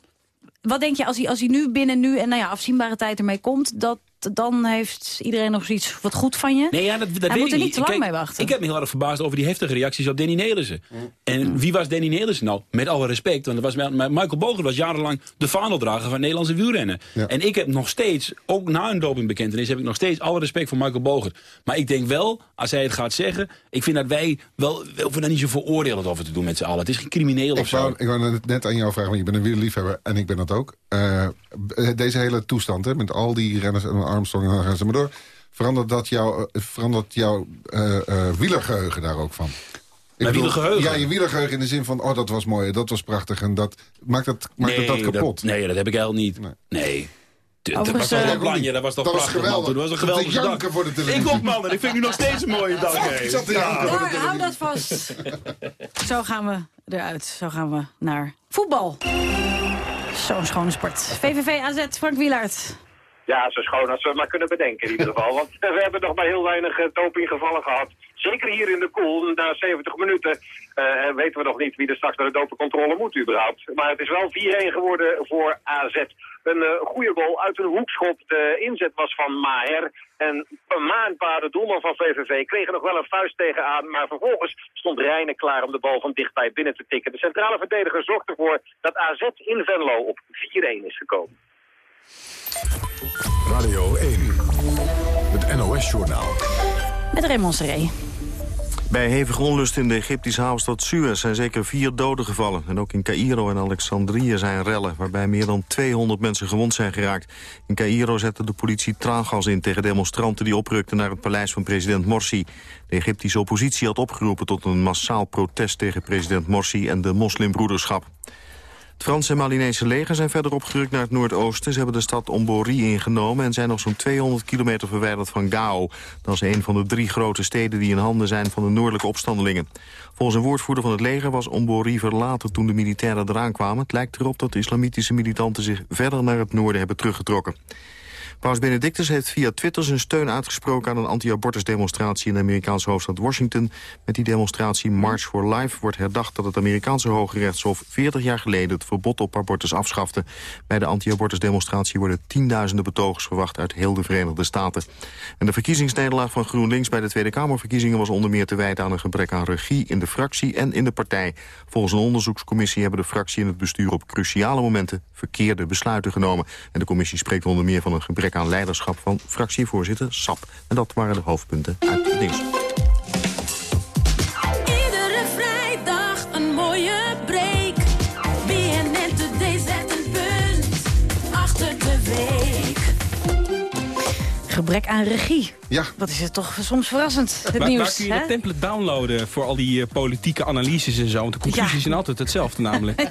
wat denk je als hij, als hij nu binnen nu en nou ja, afzienbare tijd ermee komt... dat dan heeft iedereen nog zoiets wat goed van je? Nee, ja, dat, dat Hij weet moet ik er niet te lang Kijk, mee wachten. Ik heb me heel erg verbaasd over die heftige reacties op Danny Nelissen. En wie was Danny Nelissen nou? Met alle respect, want dat was, Michael Boger was jarenlang de vaandeldrager van Nederlandse wielrennen. Ja. En ik heb nog steeds, ook na een dopingbekentenis, heb ik nog steeds alle respect voor Michael Boger. Maar ik denk wel, als hij het gaat zeggen, ik vind dat wij wel, we hoeven daar niet zo veroordelend over te doen met z'n allen. Het is geen crimineel of Ik zo. wou, ik wou net- net aan jou vragen, want je bent een wielerliefhebber en ik ben dat ook. Eh, deze hele toestand, hè, met al die renners en Armstrong en dan gaan ze maar door. Verandert dat jouw eh, verandert jouw eh, eh, wielergeheugen daar ook van? Ik Mijn wielergeheugen? Ja, je wielergeheugen in de zin van, oh dat was mooi, dat was prachtig. En dat maakt dat, maakt het dat kapot. nee, dat heb ik eigenlijk niet. Nee. Nee. Dat was toch een planje, dat was toch Dat was prachtig, geweldig. man. Dat was een geweldige dag. voor de televisie. Ik ook, man. En ik vind nu nog steeds een mooie dag. Ik zat te janken voor de Daar, hou dat vast. Zo gaan we eruit. Zo gaan we naar voetbal. Zo'n schone sport. VVV AZ, Frank Wielaert. Ja, zo schoon als we maar kunnen bedenken in ieder geval. Want we hebben nog maar heel weinig eh, dopinggevallen gehad. Zeker hier in de koel, na 70 minuten, eh, weten we nog niet wie er straks naar de dopingcontrole moet überhaupt. Maar het is wel 4-1 geworden voor AZ. Een eh, goede goal uit een hoekschop. De inzet was van Maher. En Maanpa, de doelman van VVV, kreeg er nog wel een vuist tegenaan. Maar vervolgens stond Rijnen klaar om de bal van dichtbij binnen te tikken. De centrale verdediger zorgt ervoor dat AZ in Venlo op 4-1 is gekomen. Radio 1. Het NOS-journaal. Met Raymond Seré. Bij hevige onlust in de Egyptische havenstad Suez zijn zeker vier doden gevallen. En ook in Cairo en Alexandrië zijn rellen... waarbij meer dan 200 mensen gewond zijn geraakt. In Cairo zette de politie traangas in tegen demonstranten... die oprukten naar het paleis van president Morsi. De Egyptische oppositie had opgeroepen tot een massaal protest... tegen president Morsi en de moslimbroederschap. Franse en Malinese leger zijn verder opgerukt naar het noordoosten. Ze hebben de stad Ombori ingenomen en zijn nog zo'n 200 kilometer verwijderd van Gao. Dat is een van de drie grote steden die in handen zijn van de noordelijke opstandelingen. Volgens een woordvoerder van het leger was Ombori verlaten toen de militairen eraan kwamen. Het lijkt erop dat de islamitische militanten zich verder naar het noorden hebben teruggetrokken. Paus Benedictus heeft via Twitter zijn steun uitgesproken aan een anti-abortusdemonstratie in de Amerikaanse hoofdstad Washington. Met die demonstratie March for Life wordt herdacht dat het Amerikaanse Hoge Rechtshof 40 jaar geleden het verbod op abortus afschafte. Bij de anti-abortusdemonstratie worden tienduizenden betogers verwacht uit heel de Verenigde Staten. En de verkiezingsnederlaag van GroenLinks bij de Tweede Kamerverkiezingen was onder meer te wijten aan een gebrek aan regie in de fractie en in de partij. Volgens een onderzoekscommissie hebben de fractie en het bestuur op cruciale momenten verkeerde besluiten genomen. En de commissie spreekt onder meer van een gebrek aan leiderschap van fractievoorzitter Sap. En dat waren de hoofdpunten uit het nieuws. Gebrek aan regie. Ja. Wat is het toch soms verrassend, het nieuws. kun je hè? dat template downloaden voor al die eh, politieke analyses en zo? Want de conclusies Ja. zijn altijd hetzelfde namelijk.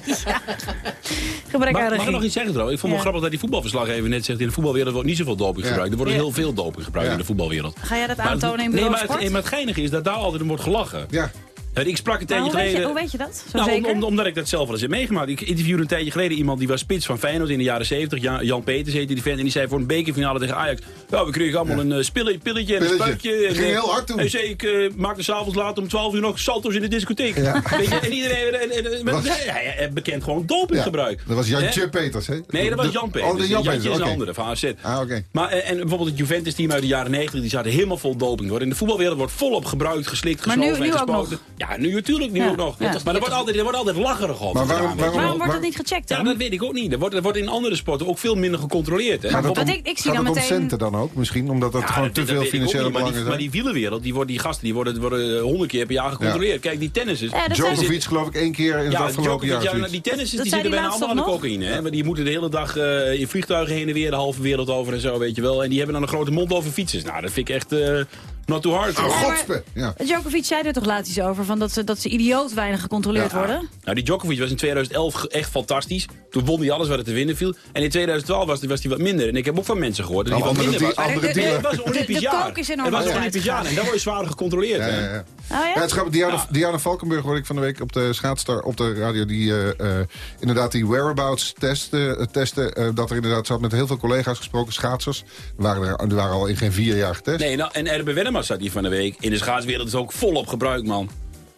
Gebrek Mag, aan mag ik regie. nog iets zeggen trouwens? Ik vond het Ja. grappig dat die voetbalverslaggever net zegt... in de voetbalwereld wordt niet zoveel doping gebruikt. Er wordt Ja. heel veel doping gebruikt in de voetbalwereld. Ga jij dat Maar het- aantonen in nee, bureau maar het, maar het geinige is dat daar altijd om wordt gelachen. Ja. Ik sprak een tijdje hoe, weet je, geleden... hoe weet je dat? Zo Nou, zeker? om- omdat ik dat zelf wel eens heb meegemaakt. Ik interviewde een tijdje geleden iemand die was spits van Feyenoord in de jaren 70. Jan, Jan Peters heette die vent. En die zei voor een bekerfinale tegen Ajax. Ja, we kregen allemaal een eh, spille- pilletje en een spuitje. En, Ging eh, heel hard toen. Hij zei, ik eh, maakte s'avonds laat om 12 uur nog salto's in de discotheek. Weet je, en iedereen... En, en, en- Was- hij, bekent gewoon dopinggebruik. Dat was Jantje? Peters, hè? Nee, dat was Jan Peters. Oh, de Jan Jantje Peters, is een andere van AZ. Ah, oké. Maar, eh, en bijvoorbeeld het Juventus-team uit de jaren 90, die zaten helemaal vol doping. Hoor. In de voetbalwereld wordt volop gebruikt, geslikt, Maar nu- gesnoven en nu ook gespoten. Ja, nu natuurlijk, nu Ja, ook nog. ja. Maar er wordt, altijd, er wordt altijd lacherig op. Maar waarom- wordt dat niet gecheckt dan? Ja, dat weet ik ook niet. Er wordt, er wordt in andere sporten ook veel minder gecontroleerd. Hè. Gaat het Want om, ik- ik zie gaat dan het om meteen- centen dan ook misschien? Omdat Ja, gewoon dat- te dat veel financiële belangen die, maar zijn? die wielerwereld, die, worden, die gasten die worden, worden honderd keer per jaar gecontroleerd. Kijk, die dat zijn- Djokovic geloof ik één keer in het Ja, afgelopen jaar. die tennissers Dat die zitten die bijna allemaal aan de cocaïne. Hè? Maar die moeten de hele dag eh, in vliegtuigen heen en weer de halve wereld over en zo, weet je wel. En die hebben dan een grote mond over fietsers. Nou, dat vind ik echt eh not too hard. Oh, godspe. Ja. Djokovic zei er toch laatst iets over, van dat, ze, dat ze idioot weinig gecontroleerd Ja. worden? Nou, die Djokovic was in 2011 ge- echt fantastisch. Toen won hij alles wat er te winnen viel. En in 2012 was, was hij wat minder. En ik heb ook van mensen gehoord dat hij Nou, wat andere minder die- was. andere dealer. het was een De- Olympisch de jaar. is enorm Het was een Olympisch jaar en daar word je zwaar gecontroleerd. Ja, hè. ja, ja. Oh ja? Ja, het grappig. Diana, Ja. Diana Valkenburg hoorde ik van de week op de schaatsstar op de radio. Die eh, eh, inderdaad die whereabouts testen. eh, testen eh, dat er inderdaad zat met heel veel collega's gesproken, schaatsers. Die waren, er, die waren al in geen vier jaar getest. Nee, nou, en Erbe Zat hier van de week. In de schaatswereld is ook volop gebruik, man.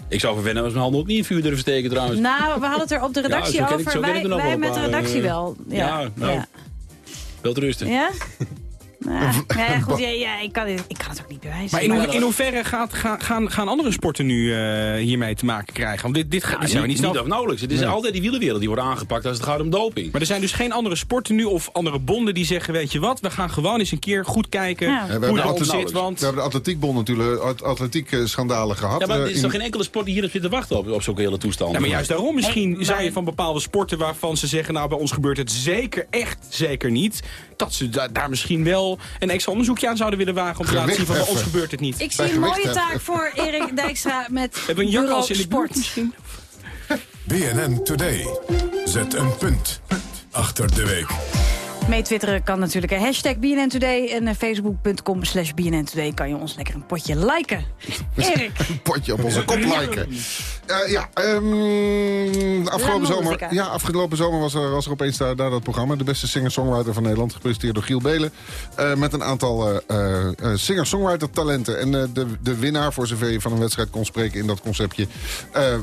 Ik zou voor Wennemars mijn handen ook niet in vuur durven steken, trouwens. Nou, we hadden het er op de redactie Ja, over. ik wij wij met de paar, redactie eh, wel. Ja, ja, nou. ja. Wel te rusten. Ja? Ja, ja, goed, ja, ja, ik, kan, het- ik kan het ook niet bewijzen. Maar in, ho- in hoeverre gaat, gaan, gaan, gaan andere sporten nu eh, hiermee te maken krijgen? Want dit, dit, gaat- dit zijn we niet, niet niet snel. of nauwelijks. Het is Nee. altijd die wielerwereld die wordt aangepakt als het gaat om doping. Maar er zijn dus geen andere sporten nu of andere bonden die zeggen... weet je wat, we gaan gewoon eens een keer goed kijken Ja. We hoe hebben, dat de zit. Want we hebben de atletiekbond natuurlijk, at- atletiek eh, schandalen gehad. Ja, maar er eh, is in- toch geen enkele sport die hierop zit te wachten op, op zulke hele toestanden? Ja, maar juist daarom misschien Hey, zijn je van bepaalde sporten waarvan ze zeggen... nou, bij ons gebeurt het zeker, echt zeker niet. Dat ze da- daar misschien wel een extra onderzoekje aan zouden willen wagen... om te laten zien van bij ons Gewicht gebeurt het niet. Ik zie een mooie taak voor Erik Dijkstra met Hebben een jakhals in de buurt sport. misschien? BNN Today. Zet een punt achter de week. Mee twitteren kan natuurlijk. hè. Hashtag BNN Today en eh, facebook.com slash BNN Today kan je ons lekker een potje liken. Erik. een potje op onze kop liken. Eh, ja, ehm, afgelopen, zomer, ja, afgelopen zomer was er, was er opeens daar, daar dat programma. De beste singer-songwriter van Nederland, gepresenteerd door Giel Belen. eh, met een aantal singer-songwriter talenten. En de, de winnaar, voor zover je van een wedstrijd kon spreken in dat conceptje,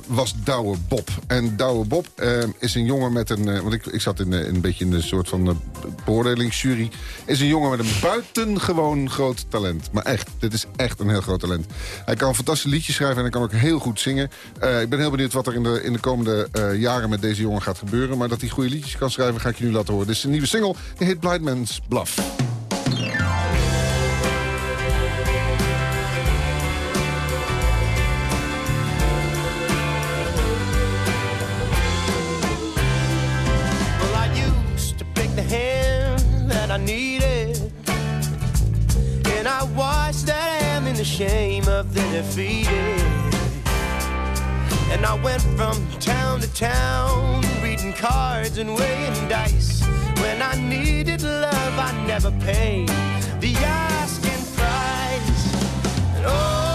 was Douwe Bob. En Douwe Bob is een jongen met een... want ik, ik zat in, een beetje in een soort van beoordelingsjury. Is een jongen met een buitengewoon groot talent. Maar echt, dit is echt een heel groot talent. Hij kan fantastische liedjes schrijven en hij kan ook heel goed zingen. Eh, ik ben heel benieuwd wat er in de, in de komende eh, jaren met deze jongen gaat gebeuren. Maar dat hij goede liedjes kan schrijven, ga ik je nu laten horen. Dit is een nieuwe single, die heet Blind Man's Bluff. Shame of the defeated. And I went from town to town, reading cards and weighing dice. When I needed love, I never paid the asking price. And oh,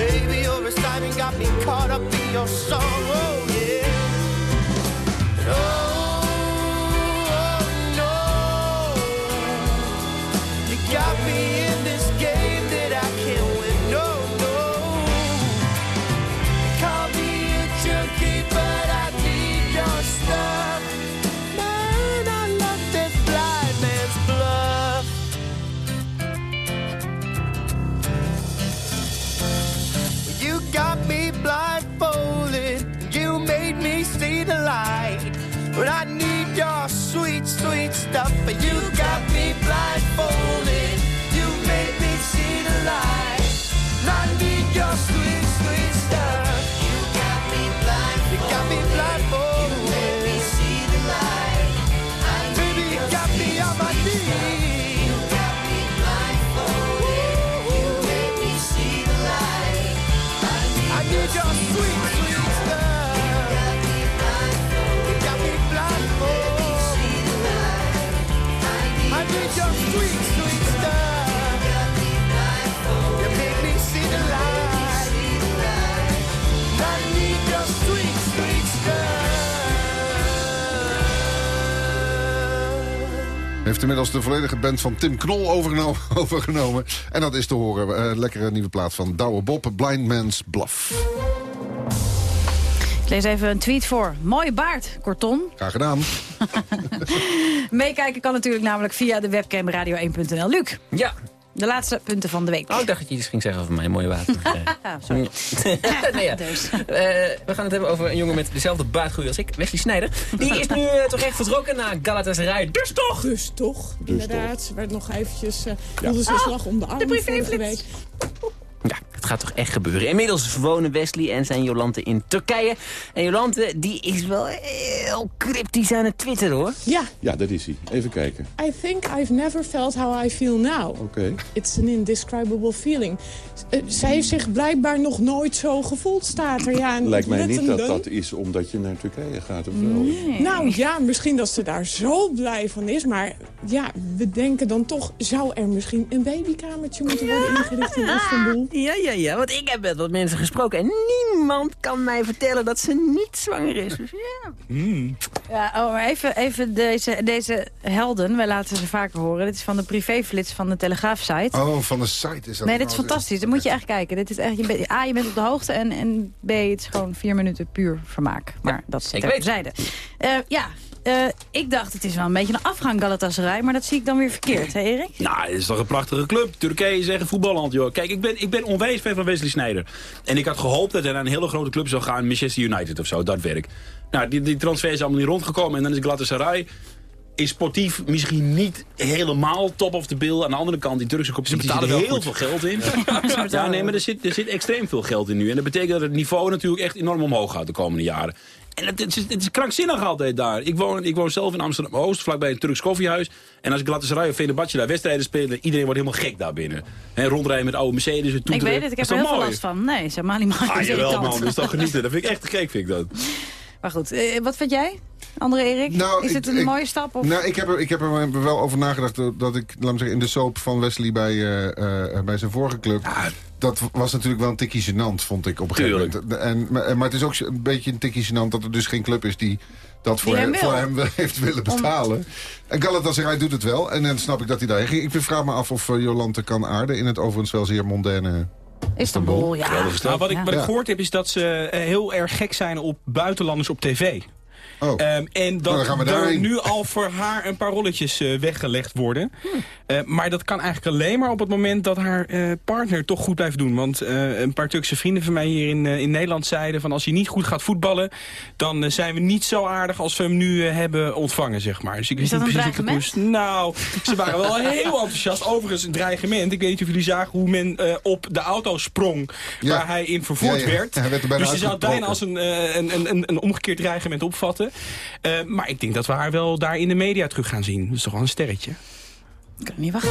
Baby, your excitement got me caught up in your song. Oh, yeah. Oh, stuff. But you Heeft inmiddels de volledige band van Tim Knol overgeno- overgenomen. En dat is te horen. Eh, lekkere nieuwe plaat van Douwe Bob, Blind Man's Bluff. Ik lees even een tweet voor. Mooie baard, Korton. Graag gedaan. Meekijken kan natuurlijk namelijk via de webcam radio1.nl. Luc, Ja. De laatste punten van de week. Oh, ik dacht dat je iets ging zeggen over mijn mooie water. Ah, sorry. nee, ja. Dus. Eh, we gaan het hebben over een jongen met dezelfde baardgroei als ik, Wesley Snijder. Die is nu eh, toch echt vertrokken naar Galatasaray. Dus toch? Dus toch, inderdaad. Ze werd nog eventjes... uh, Ja. ze slag om de arm de vorige week. Gaat toch echt gebeuren. Inmiddels wonen Wesley en zijn Jolante in Turkije. En Jolante, die is wel heel cryptisch aan het twitteren, hoor. Ja, Ja, dat is hij. Even kijken. I think I've never felt how I feel now. Oké. It's an indescribable feeling. Eh, zij heeft zich blijkbaar nog nooit zo gevoeld, staat er. Ja, Lijkt mij niet dat dat is omdat je naar Turkije gaat, of wel? Nou ja, misschien dat ze daar zo blij van is. Maar ja, we denken dan toch... zou er misschien een babykamertje moeten worden ingericht in Istanbul? Ja, ja, ja, want ik heb met wat mensen gesproken... en niemand kan mij vertellen dat ze niet zwanger is. Dus ja. Ja, oh, maar even, even deze, deze helden. Wij laten ze vaker horen. Dit is van de privéflits van de Telegraaf-site. Oh, van de site is dat. Nee, dit is nou, fantastisch. Dat moet je echt kijken. Dit is echt, je bent, A, je bent op de hoogte en, en B, het is gewoon vier minuten puur vermaak. Maar dat zeker ter zijde. Eh ja, eh, ik dacht het is wel een beetje een afgang Galatasaray, maar dat zie ik dan weer verkeerd, hè Erik? Nou, het is toch een prachtige club. Turkije is echt een voetballand, joh. Kijk, ik ben, ik ben onwijs fan van Wesley Sneijder. En ik had gehoopt dat hij naar een hele grote club zou gaan. Manchester United of zo, dat werk. Nou, die, die transfer is allemaal niet rondgekomen. En dan is Galatasaray is sportief misschien niet helemaal top of the bill. Aan de andere kant, die Turkse competitie zit heel goed. veel geld in. Ja, nee, maar er zit, er zit extreem veel geld in nu. En dat betekent dat het niveau natuurlijk echt enorm omhoog gaat de komende jaren. En het, het, is, het is krankzinnig altijd daar. Ik woon, ik woon zelf in Amsterdam-Oost, vlakbij een Turks koffiehuis. En als ik Galatasaray of Fenerbahce daar wedstrijden spelen... iedereen wordt helemaal gek daar binnen. En rondrijden met oude Mercedes en Ik toeteren. weet het, ik heb er heel veel last van. Nee, is helemaal niet mooi. Ah, jawel man, dat is toch genieten. Dat vind ik echt te gek, vind ik dat. Maar goed, eh, wat vind jij, andere Erik? Nou, is ik- het een ik- mooie stap? Of? Nou, ik heb, er, ik heb er wel over nagedacht dat- ik, laat me zeggen, in de soap van Wesley bij, eh, eh, bij zijn vorige club... dat was natuurlijk wel een tikkie gênant, vond ik op een gegeven moment. En, maar, maar het is ook een beetje een tikkie gênant dat er dus geen club is die dat voor, Die hem voor hem heeft willen betalen. En Galatasaray doet het wel. En dan snap ik dat hij daar ging. Ik vraag me af of eh, Jolante kan aarden in het overigens wel zeer mondaine Istanbul, ja. Nou, wat ik, wat ik Ja. gehoord heb is dat ze heel erg gek zijn op buitenlanders op tv. Oh. Ehm, en Nou, dan dat er nu al voor haar een paar rolletjes eh, weggelegd worden. Eh, maar dat kan eigenlijk alleen maar op het moment dat haar eh, partner toch goed blijft doen. Want eh, een paar Turkse vrienden van mij hier in, in Nederland zeiden... van als hij niet goed gaat voetballen, dan zijn we niet zo aardig als we hem nu hebben ontvangen, zeg maar. Dus ik Is wist dat niet een precies of ik dreigement? moest- Nou, ze waren wel heel enthousiast. Overigens een dreigement. Ik weet niet of jullie zagen hoe men op de auto sprong... Ja. waar hij in vervoerd Ja, ja. werd. Hij werd er bijna dus je zou het bijna als een, een, een, een omgekeerd dreigement opvatten. Eh, maar ik denk dat we haar wel daar in de media terug gaan zien. Dat is toch wel een sterretje. Ik kan niet wachten.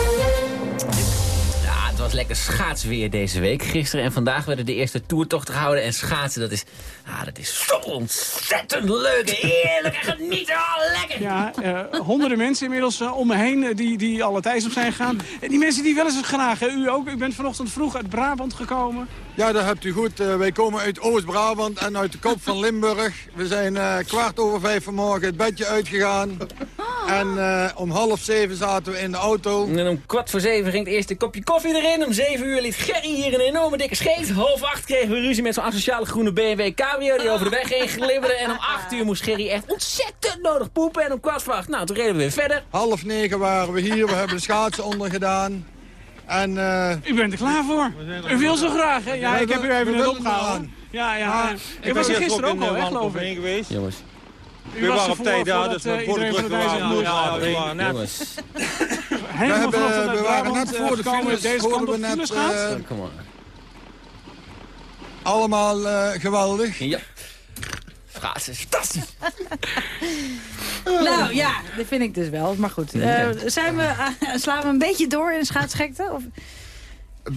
Ja, het was lekker schaatsweer deze week. Gisteren en vandaag werden de eerste toertochten gehouden. En schaatsen, dat is, ah, dat is zo ontzettend leuk. Heerlijk en genieten. Oh, lekker. Ja, eh, honderden mensen inmiddels eh, om me heen die, die al het ijs op zijn gegaan. En die mensen die willen ze graag. Hè? U ook. U bent vanochtend vroeg uit Brabant gekomen. Ja, dat hebt u goed. Eh, wij komen uit Oost-Brabant en uit de kop van Limburg. We zijn eh, kwart over vijf vanmorgen het bedje uitgegaan. En eh, om half zeven zaten we in de auto. En om kwart voor zeven ging het eerste kopje koffie erin. Om zeven uur liet Gerry hier een enorme dikke scheet. Half acht kregen we ruzie met zo'n asociale groene BMW cabrio die over de weg heen glibberde. En om acht uur moest Gerry echt ontzettend nodig poepen. En om kwart voor acht, nou, toen reden we weer verder. Half negen waren we hier. We hebben de schaatsen onder gedaan. En, eh, U bent er klaar voor. U wil zo graag, hè? Ja, We ik heb u even we net eraan. Ja, ja. Ik was er gisteren ook al, hè, geloof ik. geweest. Jongens. U was er voor, voordat eh, iedereen van het ijs op moest. Jongens. Helemaal We we waren net eh, voor de gekomen. files, Deze kant op we files net, gaat. eh, Kom maar. allemaal eh, geweldig. Ja. Is fantastisch. Nou ja, dat vind ik dus wel. Maar goed, eh, zijn we, eh, slaan we een beetje door in de schaatsgekte? Of,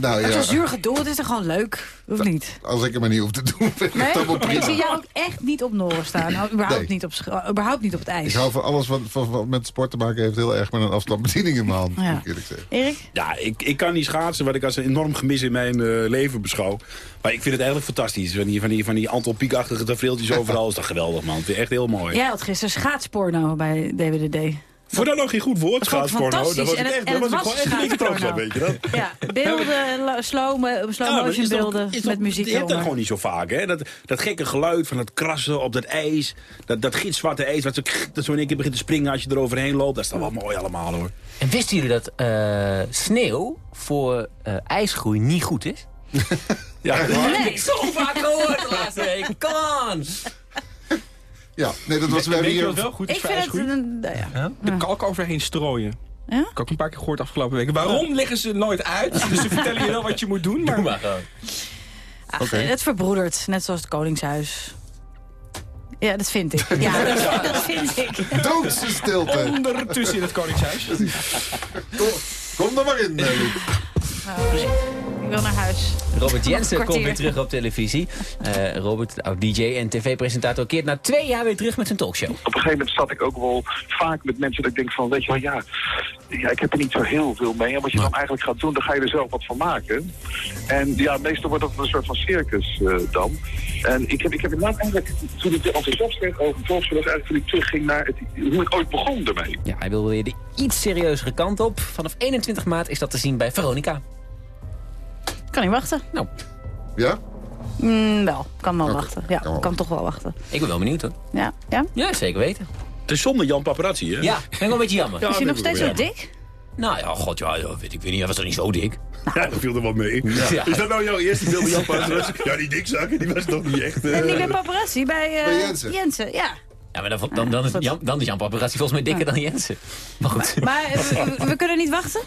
Nou Het is ja, een zuur gedoe, het is toch gewoon leuk? Of niet? als ik het maar niet hoef te doen, vind ik Nee? het allemaal Ik prima. zie jou ook echt niet op Noren staan. Nou, überhaupt, Nee. niet op, überhaupt niet op het ijs. Ik hou van alles wat, van, wat met sport te maken heeft heel erg met een afstandsbediening in mijn hand, Ja. moet ik eerlijk zeggen. Erik? Ja, ik, ik kan niet schaatsen, wat ik als een enorm gemis in mijn eh, leven beschouw. Maar ik vind het eigenlijk fantastisch. Van die, van die, van die Anton Pieck-achtige tafereeltjes overal is dat geweldig, man. Ik vind het echt heel mooi. Jij had gisteren schaatsporno bij DWDD. Voor dat nog geen goed woord, Dat. Dat was ik echt, En daar het- was ik gewoon echt op, weet je dat? Ja, beelden, slow, mo- slow Ja, maar motion is toch- beelden is toch- met muziek Je hebt dat gewoon niet zo vaak, hè? Dat, dat gekke geluid van het krassen op dat ijs. Dat, dat gitzwarte ijs wat zo, dat zo in één keer begint te springen als je er overheen loopt. Dat is toch wel mooi allemaal, hoor. En wisten jullie dat eh, sneeuw voor eh, ijsgroei niet goed is? Ja, Dat heb ik zo vaak gehoord de laatste week. Come on! Ja, nee, dat was... We je hier... wat wel goed is Ik voor vind het... een- nou ja. De kalk overheen strooien. Ja? Ik heb ook een paar keer gehoord afgelopen weken. Waarom leggen ze nooit uit? Dus ze vertellen je wel wat je moet doen. Maar... Doe maar gewoon. Ach. Het verbroedert, net zoals het Koningshuis. Ja, dat vind ik. Ja, dat, dat vind ik. Doodse stilte. Ondertussen in het Koningshuis. Kom, kom er maar in, eh, Luc. Oh, nee. Ik wil naar huis. Robert Jensen komt weer terug op televisie. Eh, Robert, de oud-dj en tv-presentator, keert na twee jaar weer terug met zijn talkshow. op een gegeven moment zat ik ook wel vaak met mensen dat ik denk van, weet je wel, ja, ja ik heb er niet zo heel veel mee. En wat je dan eigenlijk gaat doen, dan ga je er zelf wat van maken. En ja, meestal wordt dat een soort van circus eh, dan. En ik heb, ik heb inderdaad eigenlijk, toen ik enthousiast werd over was eigenlijk toen ik terugging naar het, hoe ik ooit begon ermee. Ja, hij wil weer de iets serieuzere kant op. Vanaf 21 maart is dat te zien bij Veronica. Kan niet wachten. Nou, Ja? Mm, wel, kan wel wachten. Ja, kan kan toch wel wachten. ik ben wel benieuwd hoor. Ja, ja? Ja, zeker weten. Het is zonder Jan Paparazzi, hè? Ja, vind ik wel een beetje jammer. Ja, Is hij nog ik steeds zo dik? Nou ja, god, ja, ja, weet ik weet niet. Hij was toch niet zo dik? Ja, dat viel er wel mee. Ja. Is dat nou jouw eerste beeld bij Jan Paparazzi? Ja, die dikzak, die was toch niet echt... eh, En niet bij paparazzi, bij, eh, Bij Jensen. Jensen. Ja. Ja, maar dan, dan, dan, is, Jan, dan is Jan Paparazzi volgens mij dikker dan Jensen. Maar goed. Maar eh, we, we kunnen niet wachten?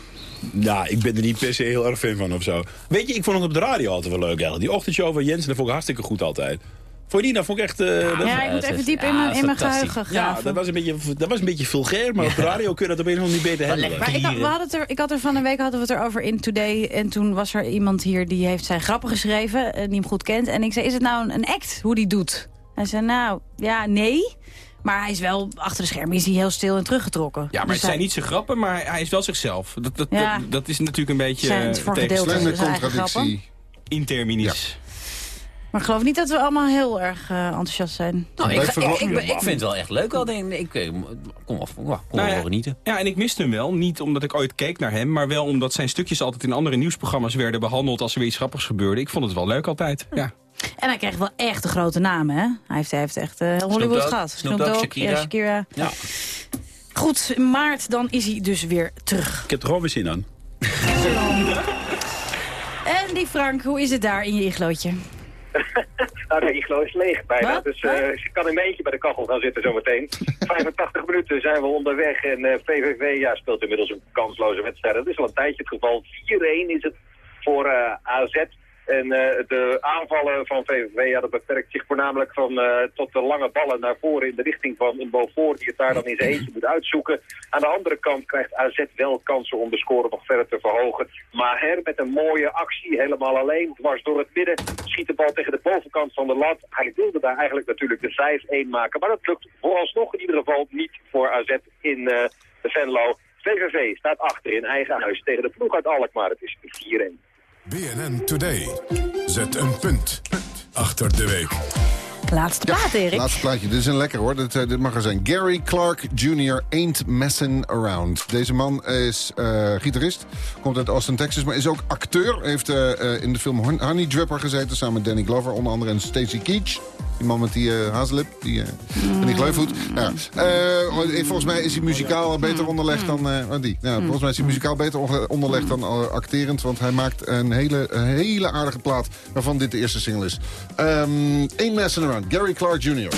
Nou, ik ben er niet per se heel erg fan van of zo. Weet je, ik vond het op de radio altijd wel leuk eigenlijk. Die ochtendshow van Jensen, dat vond ik hartstikke goed altijd. Vond je die? Dat vond ik echt... eh, dat- Ja, ik moet even diep in ja, mijn, in mijn geheugen Ja, graven. dat was, een beetje, dat was een beetje vulgair, maar op de radio kun je dat op een of andere manier beter handelen. Maar ik, had, we hadden het er, ik had er van een week hadden we het erover in Today. En toen was er iemand hier die heeft zijn grappen geschreven. eh, die hem goed kent. En ik zei, is het nou een, een act hoe die doet? Hij zei, nou, ja, nee. Maar hij is wel, achter de schermen is hij heel stil en teruggetrokken. Ja, maar Dus het zijn hij- niet zijn grappen, maar hij is wel zichzelf. Dat, dat, Ja. dat, dat is natuurlijk een beetje Zijn eh, voor contradictie. Interminis. Maar ik geloof niet dat we allemaal heel erg eh, enthousiast zijn. Nou, ik, ga- ik, ik, ben- ik vind het wel echt leuk al. Denk, ik, ik, kom af, kom Nou wel ja, genieten. Ja, en ik miste hem wel. Niet omdat ik ooit keek naar hem, maar wel omdat zijn stukjes altijd in andere nieuwsprogramma's werden behandeld als er weer iets grappigs gebeurde. Ik vond het wel leuk altijd. Ja. En hij krijgt wel echt de grote namen, hè? Hij heeft, hij heeft echt eh, heel Hollywood gehad. Snoop Dogg, Shakira. Ja, Shakira. Ja. Goed, in maart, dan is hij dus weer terug. Ik heb er gewoon weer zin aan. En die Frank, hoe is het daar in je iglootje? Nou, de iglo is leeg bijna. Dus eh, ik kan in mijn eentje bij de kachel gaan zitten zometeen. 85 minuten zijn we onderweg en eh, VVV ja, speelt inmiddels een kansloze wedstrijd. Dat is al een tijdje het geval. 4-1 is het voor eh, AZ. En eh, de aanvallen van VVV, ja, dat beperkt zich voornamelijk van, eh, tot de lange ballen naar voren in de richting van een Beaufort die het daar dan in zijn eentje moet uitzoeken. Aan de andere kant krijgt AZ wel kansen om de score nog verder te verhogen. Maher met een mooie actie, helemaal alleen, dwars door het midden, schiet de bal tegen de bovenkant van de lat. Hij wilde daar eigenlijk natuurlijk de 5-1 maken, maar dat lukt vooralsnog in ieder geval niet voor AZ in eh, Venlo. VVV staat achter in eigen huis tegen de ploeg uit Alkmaar. Het is 4-1. BNN Today. Zet een punt achter de week. Laatste plaat, Erik. Laatste plaatje. Dit is een lekker hoor. Dit, eh, dit mag er zijn. Gary Clark Jr. Ain't Messin' Around. Deze man is eh, gitarist. Komt uit Austin, Texas. Maar is ook acteur. Heeft eh, eh, in de film Hon- Honey Dripper gezeten. Samen met Danny Glover onder andere. En Stacey Keach. Die man met die hazellip. Die, eh, en die gleufhoed. Nou. Eh, volgens mij is hij muzikaal beter onderlegd dan die. Nou, volgens mij is hij muzikaal beter onderlegd dan acterend. Want hij maakt een hele, hele aardige plaat. Waarvan dit de eerste single is. Ain't Messin' Around. Gary Clark Jr.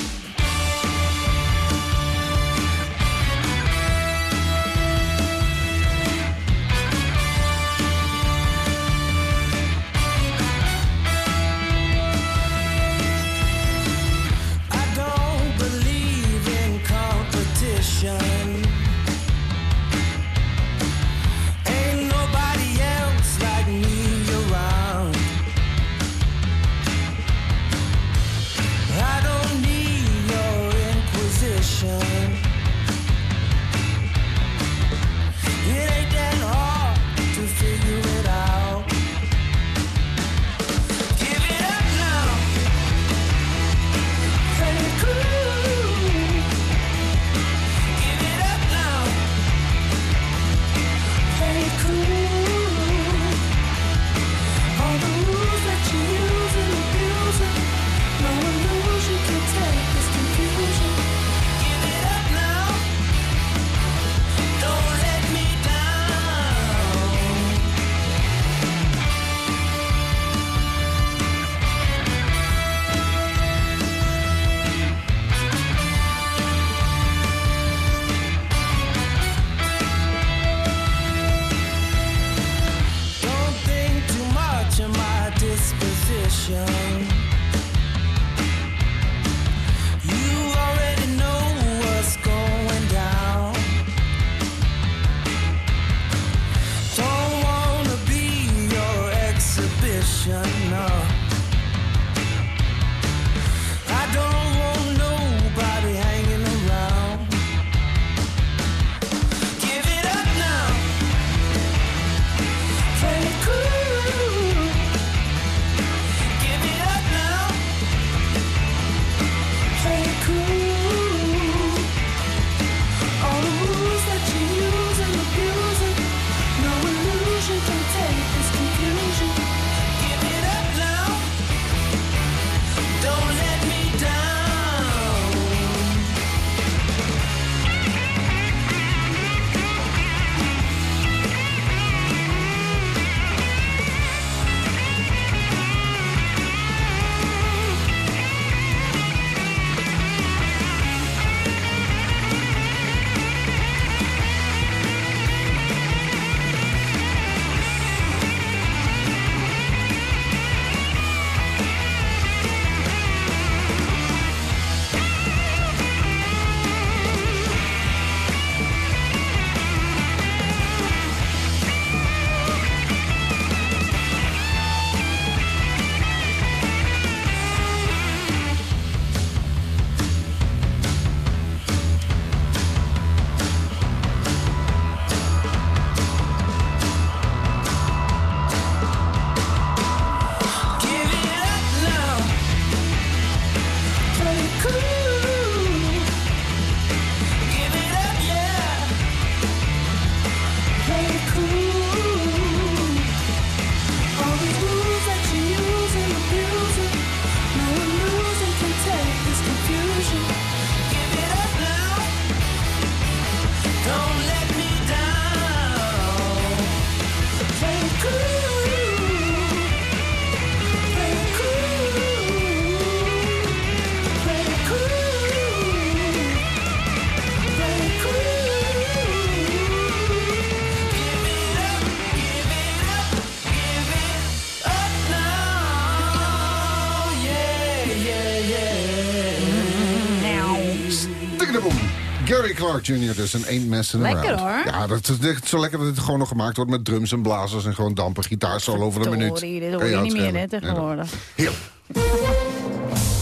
Clark Jr. dus een één messen Lekker, around. hoor. Ja, dat is echt zo lekker dat het gewoon nog gemaakt wordt met drums en blazers... en gewoon dampen, gitaarsolo over een minuut. Sorry, dit hoor je niet meer hè, tegenwoordig. Heerlijk.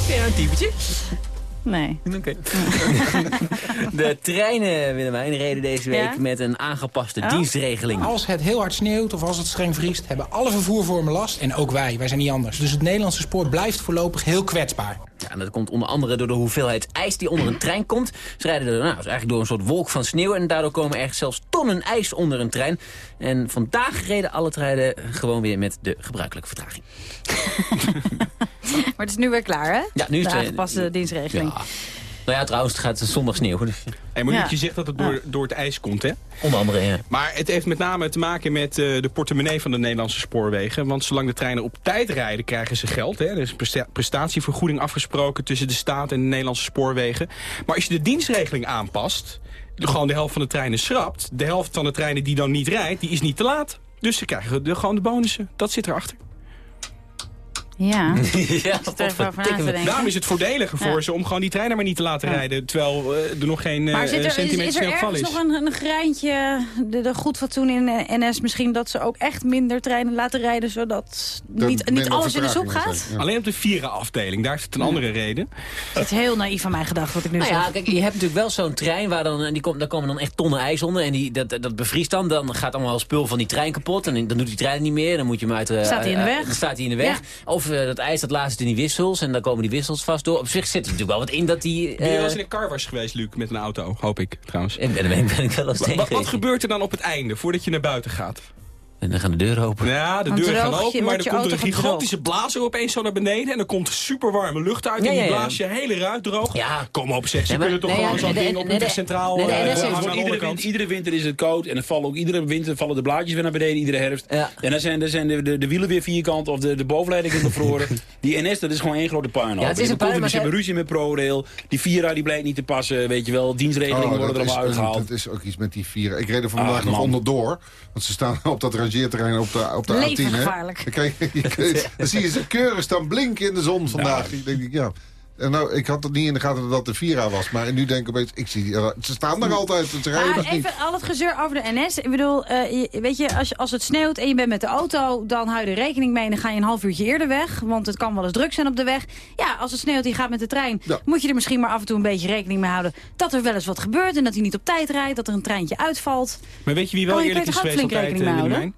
Ja, een typetje. Nee. Oké. De treinen, Willemijn, reden deze week Ja? met een aangepaste Oh. dienstregeling. Als het heel hard sneeuwt of als het streng vriest... hebben alle vervoervormen last en ook wij. Wij zijn niet anders. Dus het Nederlandse spoor blijft voorlopig heel kwetsbaar. Ja, en dat komt onder andere door de hoeveelheid ijs die onder een trein komt. Ze rijden er nou, dus eigenlijk door een soort wolk van sneeuw... en daardoor komen er zelfs tonnen ijs onder een trein. En vandaag reden alle treinen gewoon weer met de gebruikelijke vertraging. Maar het is nu weer klaar, hè? Ja, nu is de het- aangepaste dienstregeling. Ja. Nou ja, trouwens, het gaat zondag sneeuwen. Dus. Hey, Ja. je zegt dat het door, door het ijs komt, hè? Onder andere, ja. Maar het heeft met name te maken met eh, de portemonnee van de Nederlandse spoorwegen. Want zolang de treinen op tijd rijden, krijgen ze geld. Hè. Er is presta- prestatievergoeding afgesproken tussen de staat en de Nederlandse spoorwegen. Maar als je de dienstregeling aanpast, de- gewoon de helft van de treinen schrapt... de helft van de treinen die dan niet rijdt, die is niet te laat. Dus ze krijgen de, gewoon de bonussen. Dat zit erachter. Ja. ja, zit er. Daarom is het voordeliger voor Ja. ze om gewoon die treinen maar niet te laten Ja. rijden. Terwijl eh, er nog geen eh, Maar zit er, is, centimeter is er is. nog een, een greintje, de, de goed fatsoen in eh, NS misschien... dat ze ook echt minder treinen laten rijden... zodat niet, niet alles in de soep gaat? Alleen op de vierde afdeling, daar is het een andere reden. Het is heel naïef van mij gedacht wat ik nu Nou zeg. ja, kijk, je hebt natuurlijk wel zo'n trein waar dan, die komt, daar komen dan echt tonnen ijs onder. En die, dat, dat bevriest dan. Dan gaat allemaal spul van die trein kapot. En dan doet die trein niet meer. Dan moet je hem uit... eh, Staat hij in de eh, weg? dan staat hij in de weg. Of eh, dat ijs dat laat zit in die wissels. En dan komen die wissels vast door. Op zich zit er natuurlijk wel wat in dat die... Ben je wel eens eh, in een carwash geweest, Luc, met een auto? Hoop ik, trouwens. En ben, ben, ben ik wel eens tegen Wat, gebeurt er dan op het einde, voordat je naar buiten gaat? En dan gaan de deuren open. Ja, de Dan deuren gaan open, maar er je komt er een gigantische blazer opeens zo naar beneden. En er komt super warme lucht uit Ja, en die blaast je hele ruit droog. Ja. Kom op zeg, ze kunnen toch nee, gewoon ja, zo'n nee, ding op nee, centraal eh, de iedere, winter, iedere winter is het koud en er vallen ook iedere winter vallen de blaadjes weer naar beneden, iedere herfst. En dan zijn, dan zijn de, de, de wielen weer vierkant of de, de bovenleiding is bevroren. Die NS, dat is gewoon één grote puinhoop. Ja, het is En een dan komt er- puin, maar Ze hebben ruzie met ProRail. Die Vira die blijkt niet te passen, weet je wel. Dienstregelingen Oh, worden er allemaal uitgehaald. dat is ook iets met die vieren. Ik reed er vandaag Ah, nog onderdoor. Want ze staan op dat rangeerterrein op de, op de A10. hè. Levensgevaarlijk. Dan, kijk, je, dan zie je ze keurig staan blinken in de zon vandaag. Ik denk, ik, ja. En nou, ik had het niet in de gaten dat dat de Vira was. Maar nu denk ik opeens, ik zie, die- ze staan er altijd. Ze rijden niet. even al het gezeur over de NS. Ik bedoel, eh, je- weet je, als, je- als het sneeuwt en je bent met de auto... dan hou je er rekening mee en dan ga je een half uurtje eerder weg. Want het kan wel eens druk zijn op de weg. Ja, als het sneeuwt en je gaat met de trein... moet je er misschien maar af en toe een beetje rekening mee houden... dat er wel eens wat gebeurt en dat hij niet op tijd rijdt. Dat er een treintje uitvalt. Maar weet je wie wel eerlijk is er geweest flink altijd, eh. Willemijn?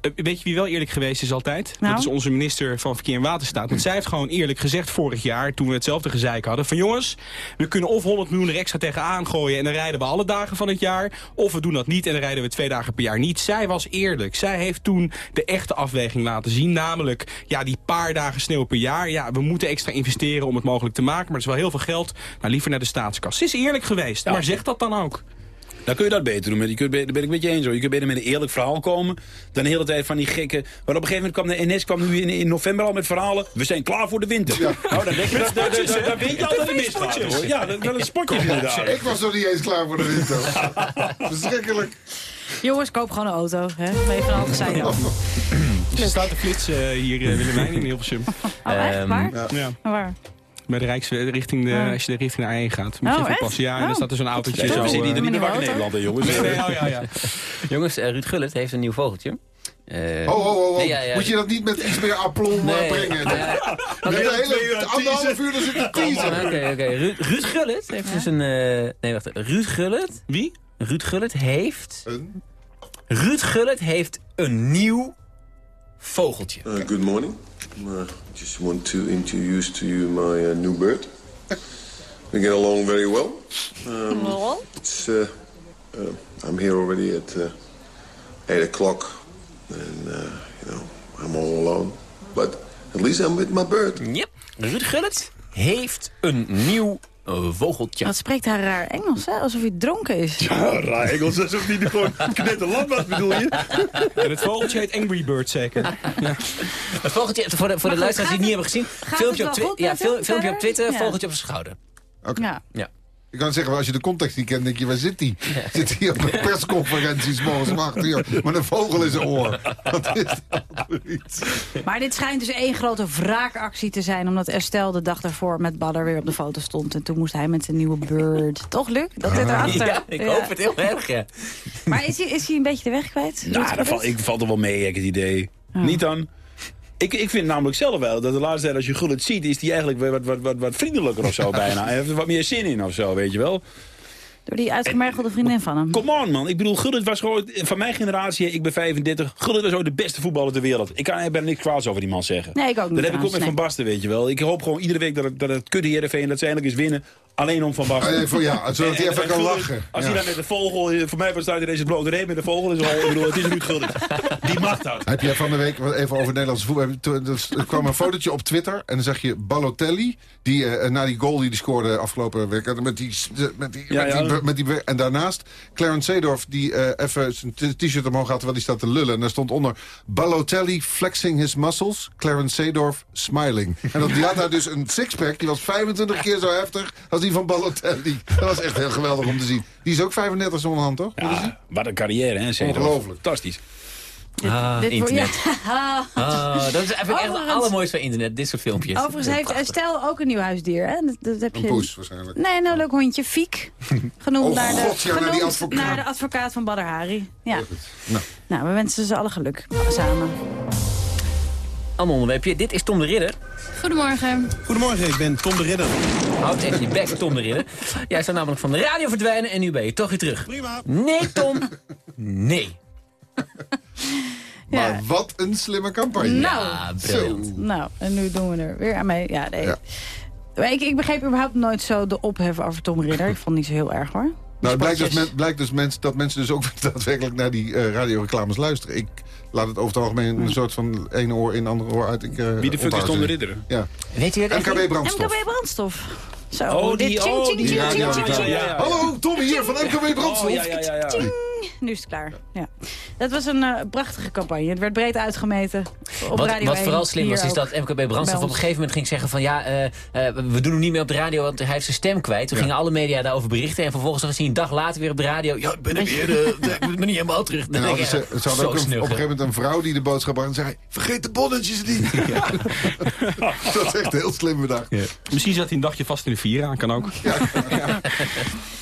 Eh, Weet je wie wel eerlijk geweest is altijd? Nou? Dat is onze minister van Verkeer en Waterstaat. Want zij heeft gewoon eerlijk gezegd vorig jaar, toen we hetzelfde gezeik hadden... van jongens, we kunnen of 100 miljoen er extra tegenaan gooien... en dan rijden we alle dagen van het jaar. Of we doen dat niet en dan rijden we twee dagen per jaar niet. Zij was eerlijk. Zij heeft toen de echte afweging laten zien. Namelijk, ja, die paar dagen sneeuw per jaar. Ja, we moeten extra investeren om het mogelijk te maken. Maar het is wel heel veel geld. Maar liever naar de staatskas. Ze is eerlijk geweest. Maar zeg dat dan ook. Dan kun je dat beter doen. Je kunt, daar ben ik met je eens hoor. Je kunt beter met een eerlijk verhaal komen. Dan de hele tijd van die gekke... Maar op een gegeven moment kwam de NS kwam nu in, in november al met verhalen. We zijn klaar voor de winter. Nou, dan denk je dat, dat, dat, dat, dat weet je al dat het misgaat hoor. Ja, dat, is spotjes inderdaad. Ik was nog niet eens klaar voor de winter. Verschrikkelijk. Jongens, koop gewoon een auto. Hè? Zijn dan. Er staat de flits eh, hier, eh, Willemijn, in Hilversum. Oh, echt? Waar? Ja. Waar? Bij de Rijks, richting de, Oh. als je de richting naar 1 gaat. Moet je Oh, even echt? passen. Ja, en Oh. dan staat er zo'n autootje zo. we zitten eh, hier niet meer wakker in Nederland, jongens. Nee, nee, oh, ja, ja. Jongens, eh, Ruud Gullit heeft een nieuw vogeltje. Eh, Ho, ho, ho, ho. nee, ja, ja. Moet je dat niet met iets meer aplomb eh, Nee. brengen? Nou ja. De hele anderhalf uur er zitten teasen. Oké, oké. Ruud, Ruud Gullit heeft dus een... eh, nee, wacht. Ruud Gullit... Wie? Ruud Gullit heeft... Een? Ruud Gullit heeft een nieuw vogeltje. Uh, good morning. Uh, just want to introduce to you my uh, new bird. We get along very well. Um, it's, uh, uh, I'm here already at uh, 8 o'clock. And, uh, you know, I'm all alone. But at least I'm with my bird. Yep. Ruud Gullit heeft een nieuw vogeltje. Wat spreekt hij raar Engels, hè? Alsof hij dronken is. Ja, raar Engels. Alsof niet gewoon knetterland was, bedoel je? En het vogeltje heet Angry Bird zeker. Ja. Het vogeltje, voor de, voor de luisteraars die het niet hebben gezien... filmpje, op, ja, filmpje op? Twitter, Ja. vogeltje op zijn schouder. Ja. Ja. Ik kan zeggen, als je de context niet kent, denk je, waar zit die? Zit hij op een persconferentie morgens om 8 uur met een vogel in zijn oor? Wat is dat iets? Maar dit schijnt dus één grote wraakactie te zijn... omdat Estelle de dag daarvoor met Badder weer op de foto stond. En toen moest hij met zijn nieuwe bird. Toch, Luc? Dat zit erachter. Ja, ik hoop het heel erg, ja. Maar is hij, is hij een beetje de weg kwijt? Nou, het dat valt, goed? ik valt er wel mee, ik het idee. Niet dan. Ik, ik vind namelijk zelf wel dat de laatste tijd als je Gullit ziet... is die eigenlijk wat, wat, wat, wat vriendelijker of zo bijna. Hij heeft er wat meer zin in of zo, weet je wel. Door die uitgemergelde vriendin van hem. Come on, man. Ik bedoel, Gullit was gewoon... Van mijn generatie, ik ben 35... Gullit was ook de beste voetballer ter wereld. Ik kan ik ben niks kwaads over die man zeggen. Nee, ik ook niet Dat heb ik ook met nee. Van Basten, weet je wel. Ik hoop gewoon iedere week dat het, dat het kut Heerenveen... dat ze eindelijk eens winnen. Alleen om Van Basten. Ja, zodat hij En- even en kan lachen. Als hij dan met de vogel... Voor mij staat hij deze blote reet met de vogel. Is al, ik bedoel, het is Ruud Gullit. Die mag dat. Heb jij van de week, even over Nederlandse voetbal... dus Er kwam een fotootje op Twitter en dan zag je Balotelli... die eh, na die goal die hij scoorde afgelopen week... met die, met die, met die, met die, en daarnaast Clarence Seedorf... die eh, even zijn t-shirt omhoog had terwijl hij staat te lullen. En daar stond onder... Balotelli flexing his muscles, Clarence Seedorf smiling. En dat, die had nou dus een sixpack, die was 25 keer zo heftig... als die van Balotelli. Dat was echt heel geweldig om te zien. Die is ook 35 zonder hand, toch? Ja, wat een carrière, hè? Ongelooflijk. Fantastisch. Ah, internet. ja. Ah, dat is eigenlijk echt het allermooiste van internet, dit soort filmpjes. Overigens heeft. Estelle ook een nieuw huisdier. Hè? Dat, dat heb je... Een poes waarschijnlijk. Nee, een leuk hondje. Fiek. Genoemd, Oh, naar, de, God, ja, naar die genoemd advocaat. naar de advocaat van Badr Hari. Ja. Nou. Nou, we wensen ze alle geluk samen. Ander onderwerpje, dit is Tom de Ridder. Goedemorgen. Goedemorgen, ik ben Tom de Ridder. Houd even je bek, Tom de Ridder. Jij zou namelijk van de radio verdwijnen en nu ben je toch weer terug. Prima. Nee, Tom. Nee. Maar Ja. wat een slimme campagne. Nou, briljant. nou, en nu doen we er weer aan mee. Ja, nee. Ja. Ik, ik begreep überhaupt nooit zo de ophef over Tom Ridder. Ik vond het niet zo heel erg hoor. Nou, het blijkt dus, men- blijkt dus mens, dat mensen dus ook daadwerkelijk naar die eh, radioreclames luisteren. Ik laat het over het algemeen een soort van ene oor in, andere oor uit. Ik, eh, Wie de fuck is Tom de ze. Ridder? Ja. Weet je het MKB? Brandstof. MKB Brandstof. Zo, Oh, die- oh, die. Hallo, Tommy hier van MKB Brandstof. Ja, ja, ja, ja. Nu is het klaar. Ja. Dat was een eh, prachtige campagne. Het werd breed uitgemeten. Op Wat, Radio wat 1, vooral slim was, is dat MKB Brandstof op een gegeven moment ging zeggen van... ja, eh, eh, we doen hem niet meer op de radio, want hij heeft zijn stem kwijt. Toen gingen alle media daarover berichten. En vervolgens was hij een dag later weer op de radio. Ja, ik ben er weer, ik ben niet helemaal terug. Dan En ze, ja, ze hadden zo ook een, op een gegeven moment een vrouw die de boodschap bracht en zei... Vergeet de bonnetjes niet. dat is echt heel slim bedacht. Misschien zat hij een dagje vast in de vier aan, kan ook.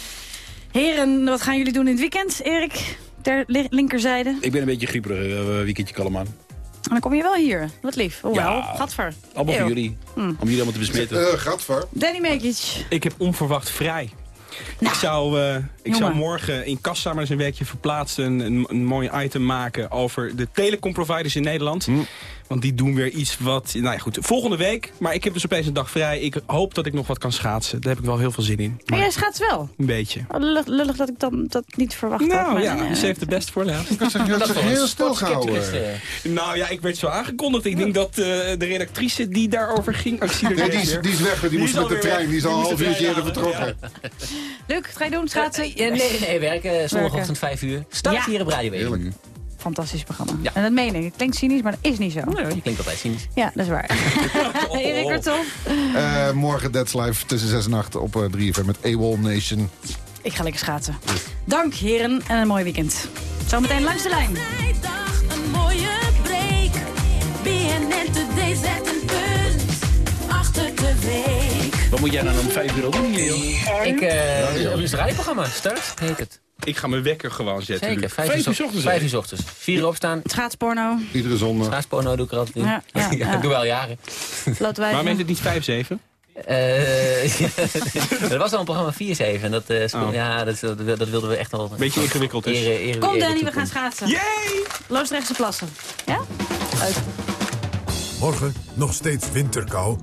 Heren, wat gaan jullie doen in het weekend, Erik? Ter li- linkerzijde. Ik ben een beetje grieperig, uh, weekendje kalman. En dan kom je wel hier. Wat lief. Oh, Ja. wel. Gadver. Allemaal voor jullie. Hm. Om jullie allemaal te besmetten. Eh Gadver. Danny Mekic. Ik heb onverwacht vrij. ik zou, eh, ik zou morgen in Kassa maar eens een weekje verplaatsen... Een, een, een mooi item maken over de telecomproviders in Nederland. Hm. Want die doen weer iets wat... Nou ja, goed, volgende week. Maar ik heb dus opeens een dag vrij. Ik hoop dat ik nog wat kan schaatsen. Daar heb ik wel heel veel zin in. Maar jij schaats wel. Een beetje. Oh, lullig, lullig dat ik dan dat niet verwacht had. Nou maar, ja, eh, ze heeft het best voor laatst. Ik was Dat heel stil gehouden. eh. Nou ja, ik werd zo aangekondigd. Ik denk dat eh, de redactrice die daarover ging... Oh, ik zie er Nee, die is, die is weg, die, moest met de trein. weg. Die is al een half de uurtje eerder vertrokken. Luc, wat ga je doen? Schaatsen? Nee, nee, nee, werken. Zondagochtend 5 uur. Start Ja. hier op Radio 1. Heerlijk. Fantastisch programma. Ja. En dat meen ik. Het klinkt cynisch, maar dat is niet zo. Nou, je klinkt altijd cynisch. Ja, dat is waar. Erik Kortom. Eh, morgen Dead's Live tussen 6 en 8 op eh, 3FM met AWOL Nation. Ik ga lekker schaatsen. Dank heren en een mooi weekend. Zometeen langs de lijn. Vrijdag een mooie break. BNN Today zet een punt achter de week. Wat moet jij dan om vijf uur ook doen, Leo? Ik, eh, op het radioprogramma, Start, heet het. Ik ga mijn wekker gewoon zetten. Zeker, vijf, Vijf uur ochtends. Vijf uur ochtends. Vier uur opstaan. Schaatsporno. Iedere zondag. Schaasporno doe ik er altijd in. Ja, ja, ja. ik doe wel jaren. Waarom heet het niet 5-7? Eh, er was al een programma 4-7. En dat, eh, Oh. ja, dat, dat, dat wilden we echt al... Beetje ingewikkeld dus. Ere, ere, Kom Danny, we gaan schaatsen. Yay! Loosdrechtse plassen. Ja? Leuk. Morgen nog steeds winterkou.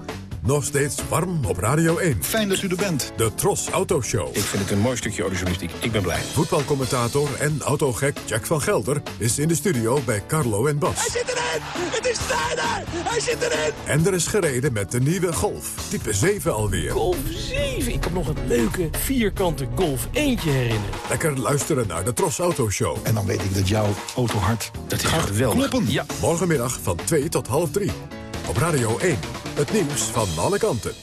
Nog steeds warm op Radio 1. Fijn dat u er bent. De Tros Autoshow. Ik vind het een mooi stukje audiojournalistiek. Ik ben blij. Voetbalcommentator en autogek Jack van Gelder is in de studio bij Carlo en Bas. zit erin! Het is Sneijder! Hij zit erin! En er is gereden met de nieuwe Golf. Type 7 alweer. Golf 7. Ik heb nog een leuke vierkante Golf eentje herinneren. Lekker luisteren naar de Tros Autoshow. En dan weet ik dat jouw autohart dat gaat geweldig. Kloppen. Ja. Morgenmiddag van 2 tot half 3. Op Radio 1. Het nieuws van alle kanten.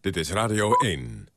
Dit is Radio 1.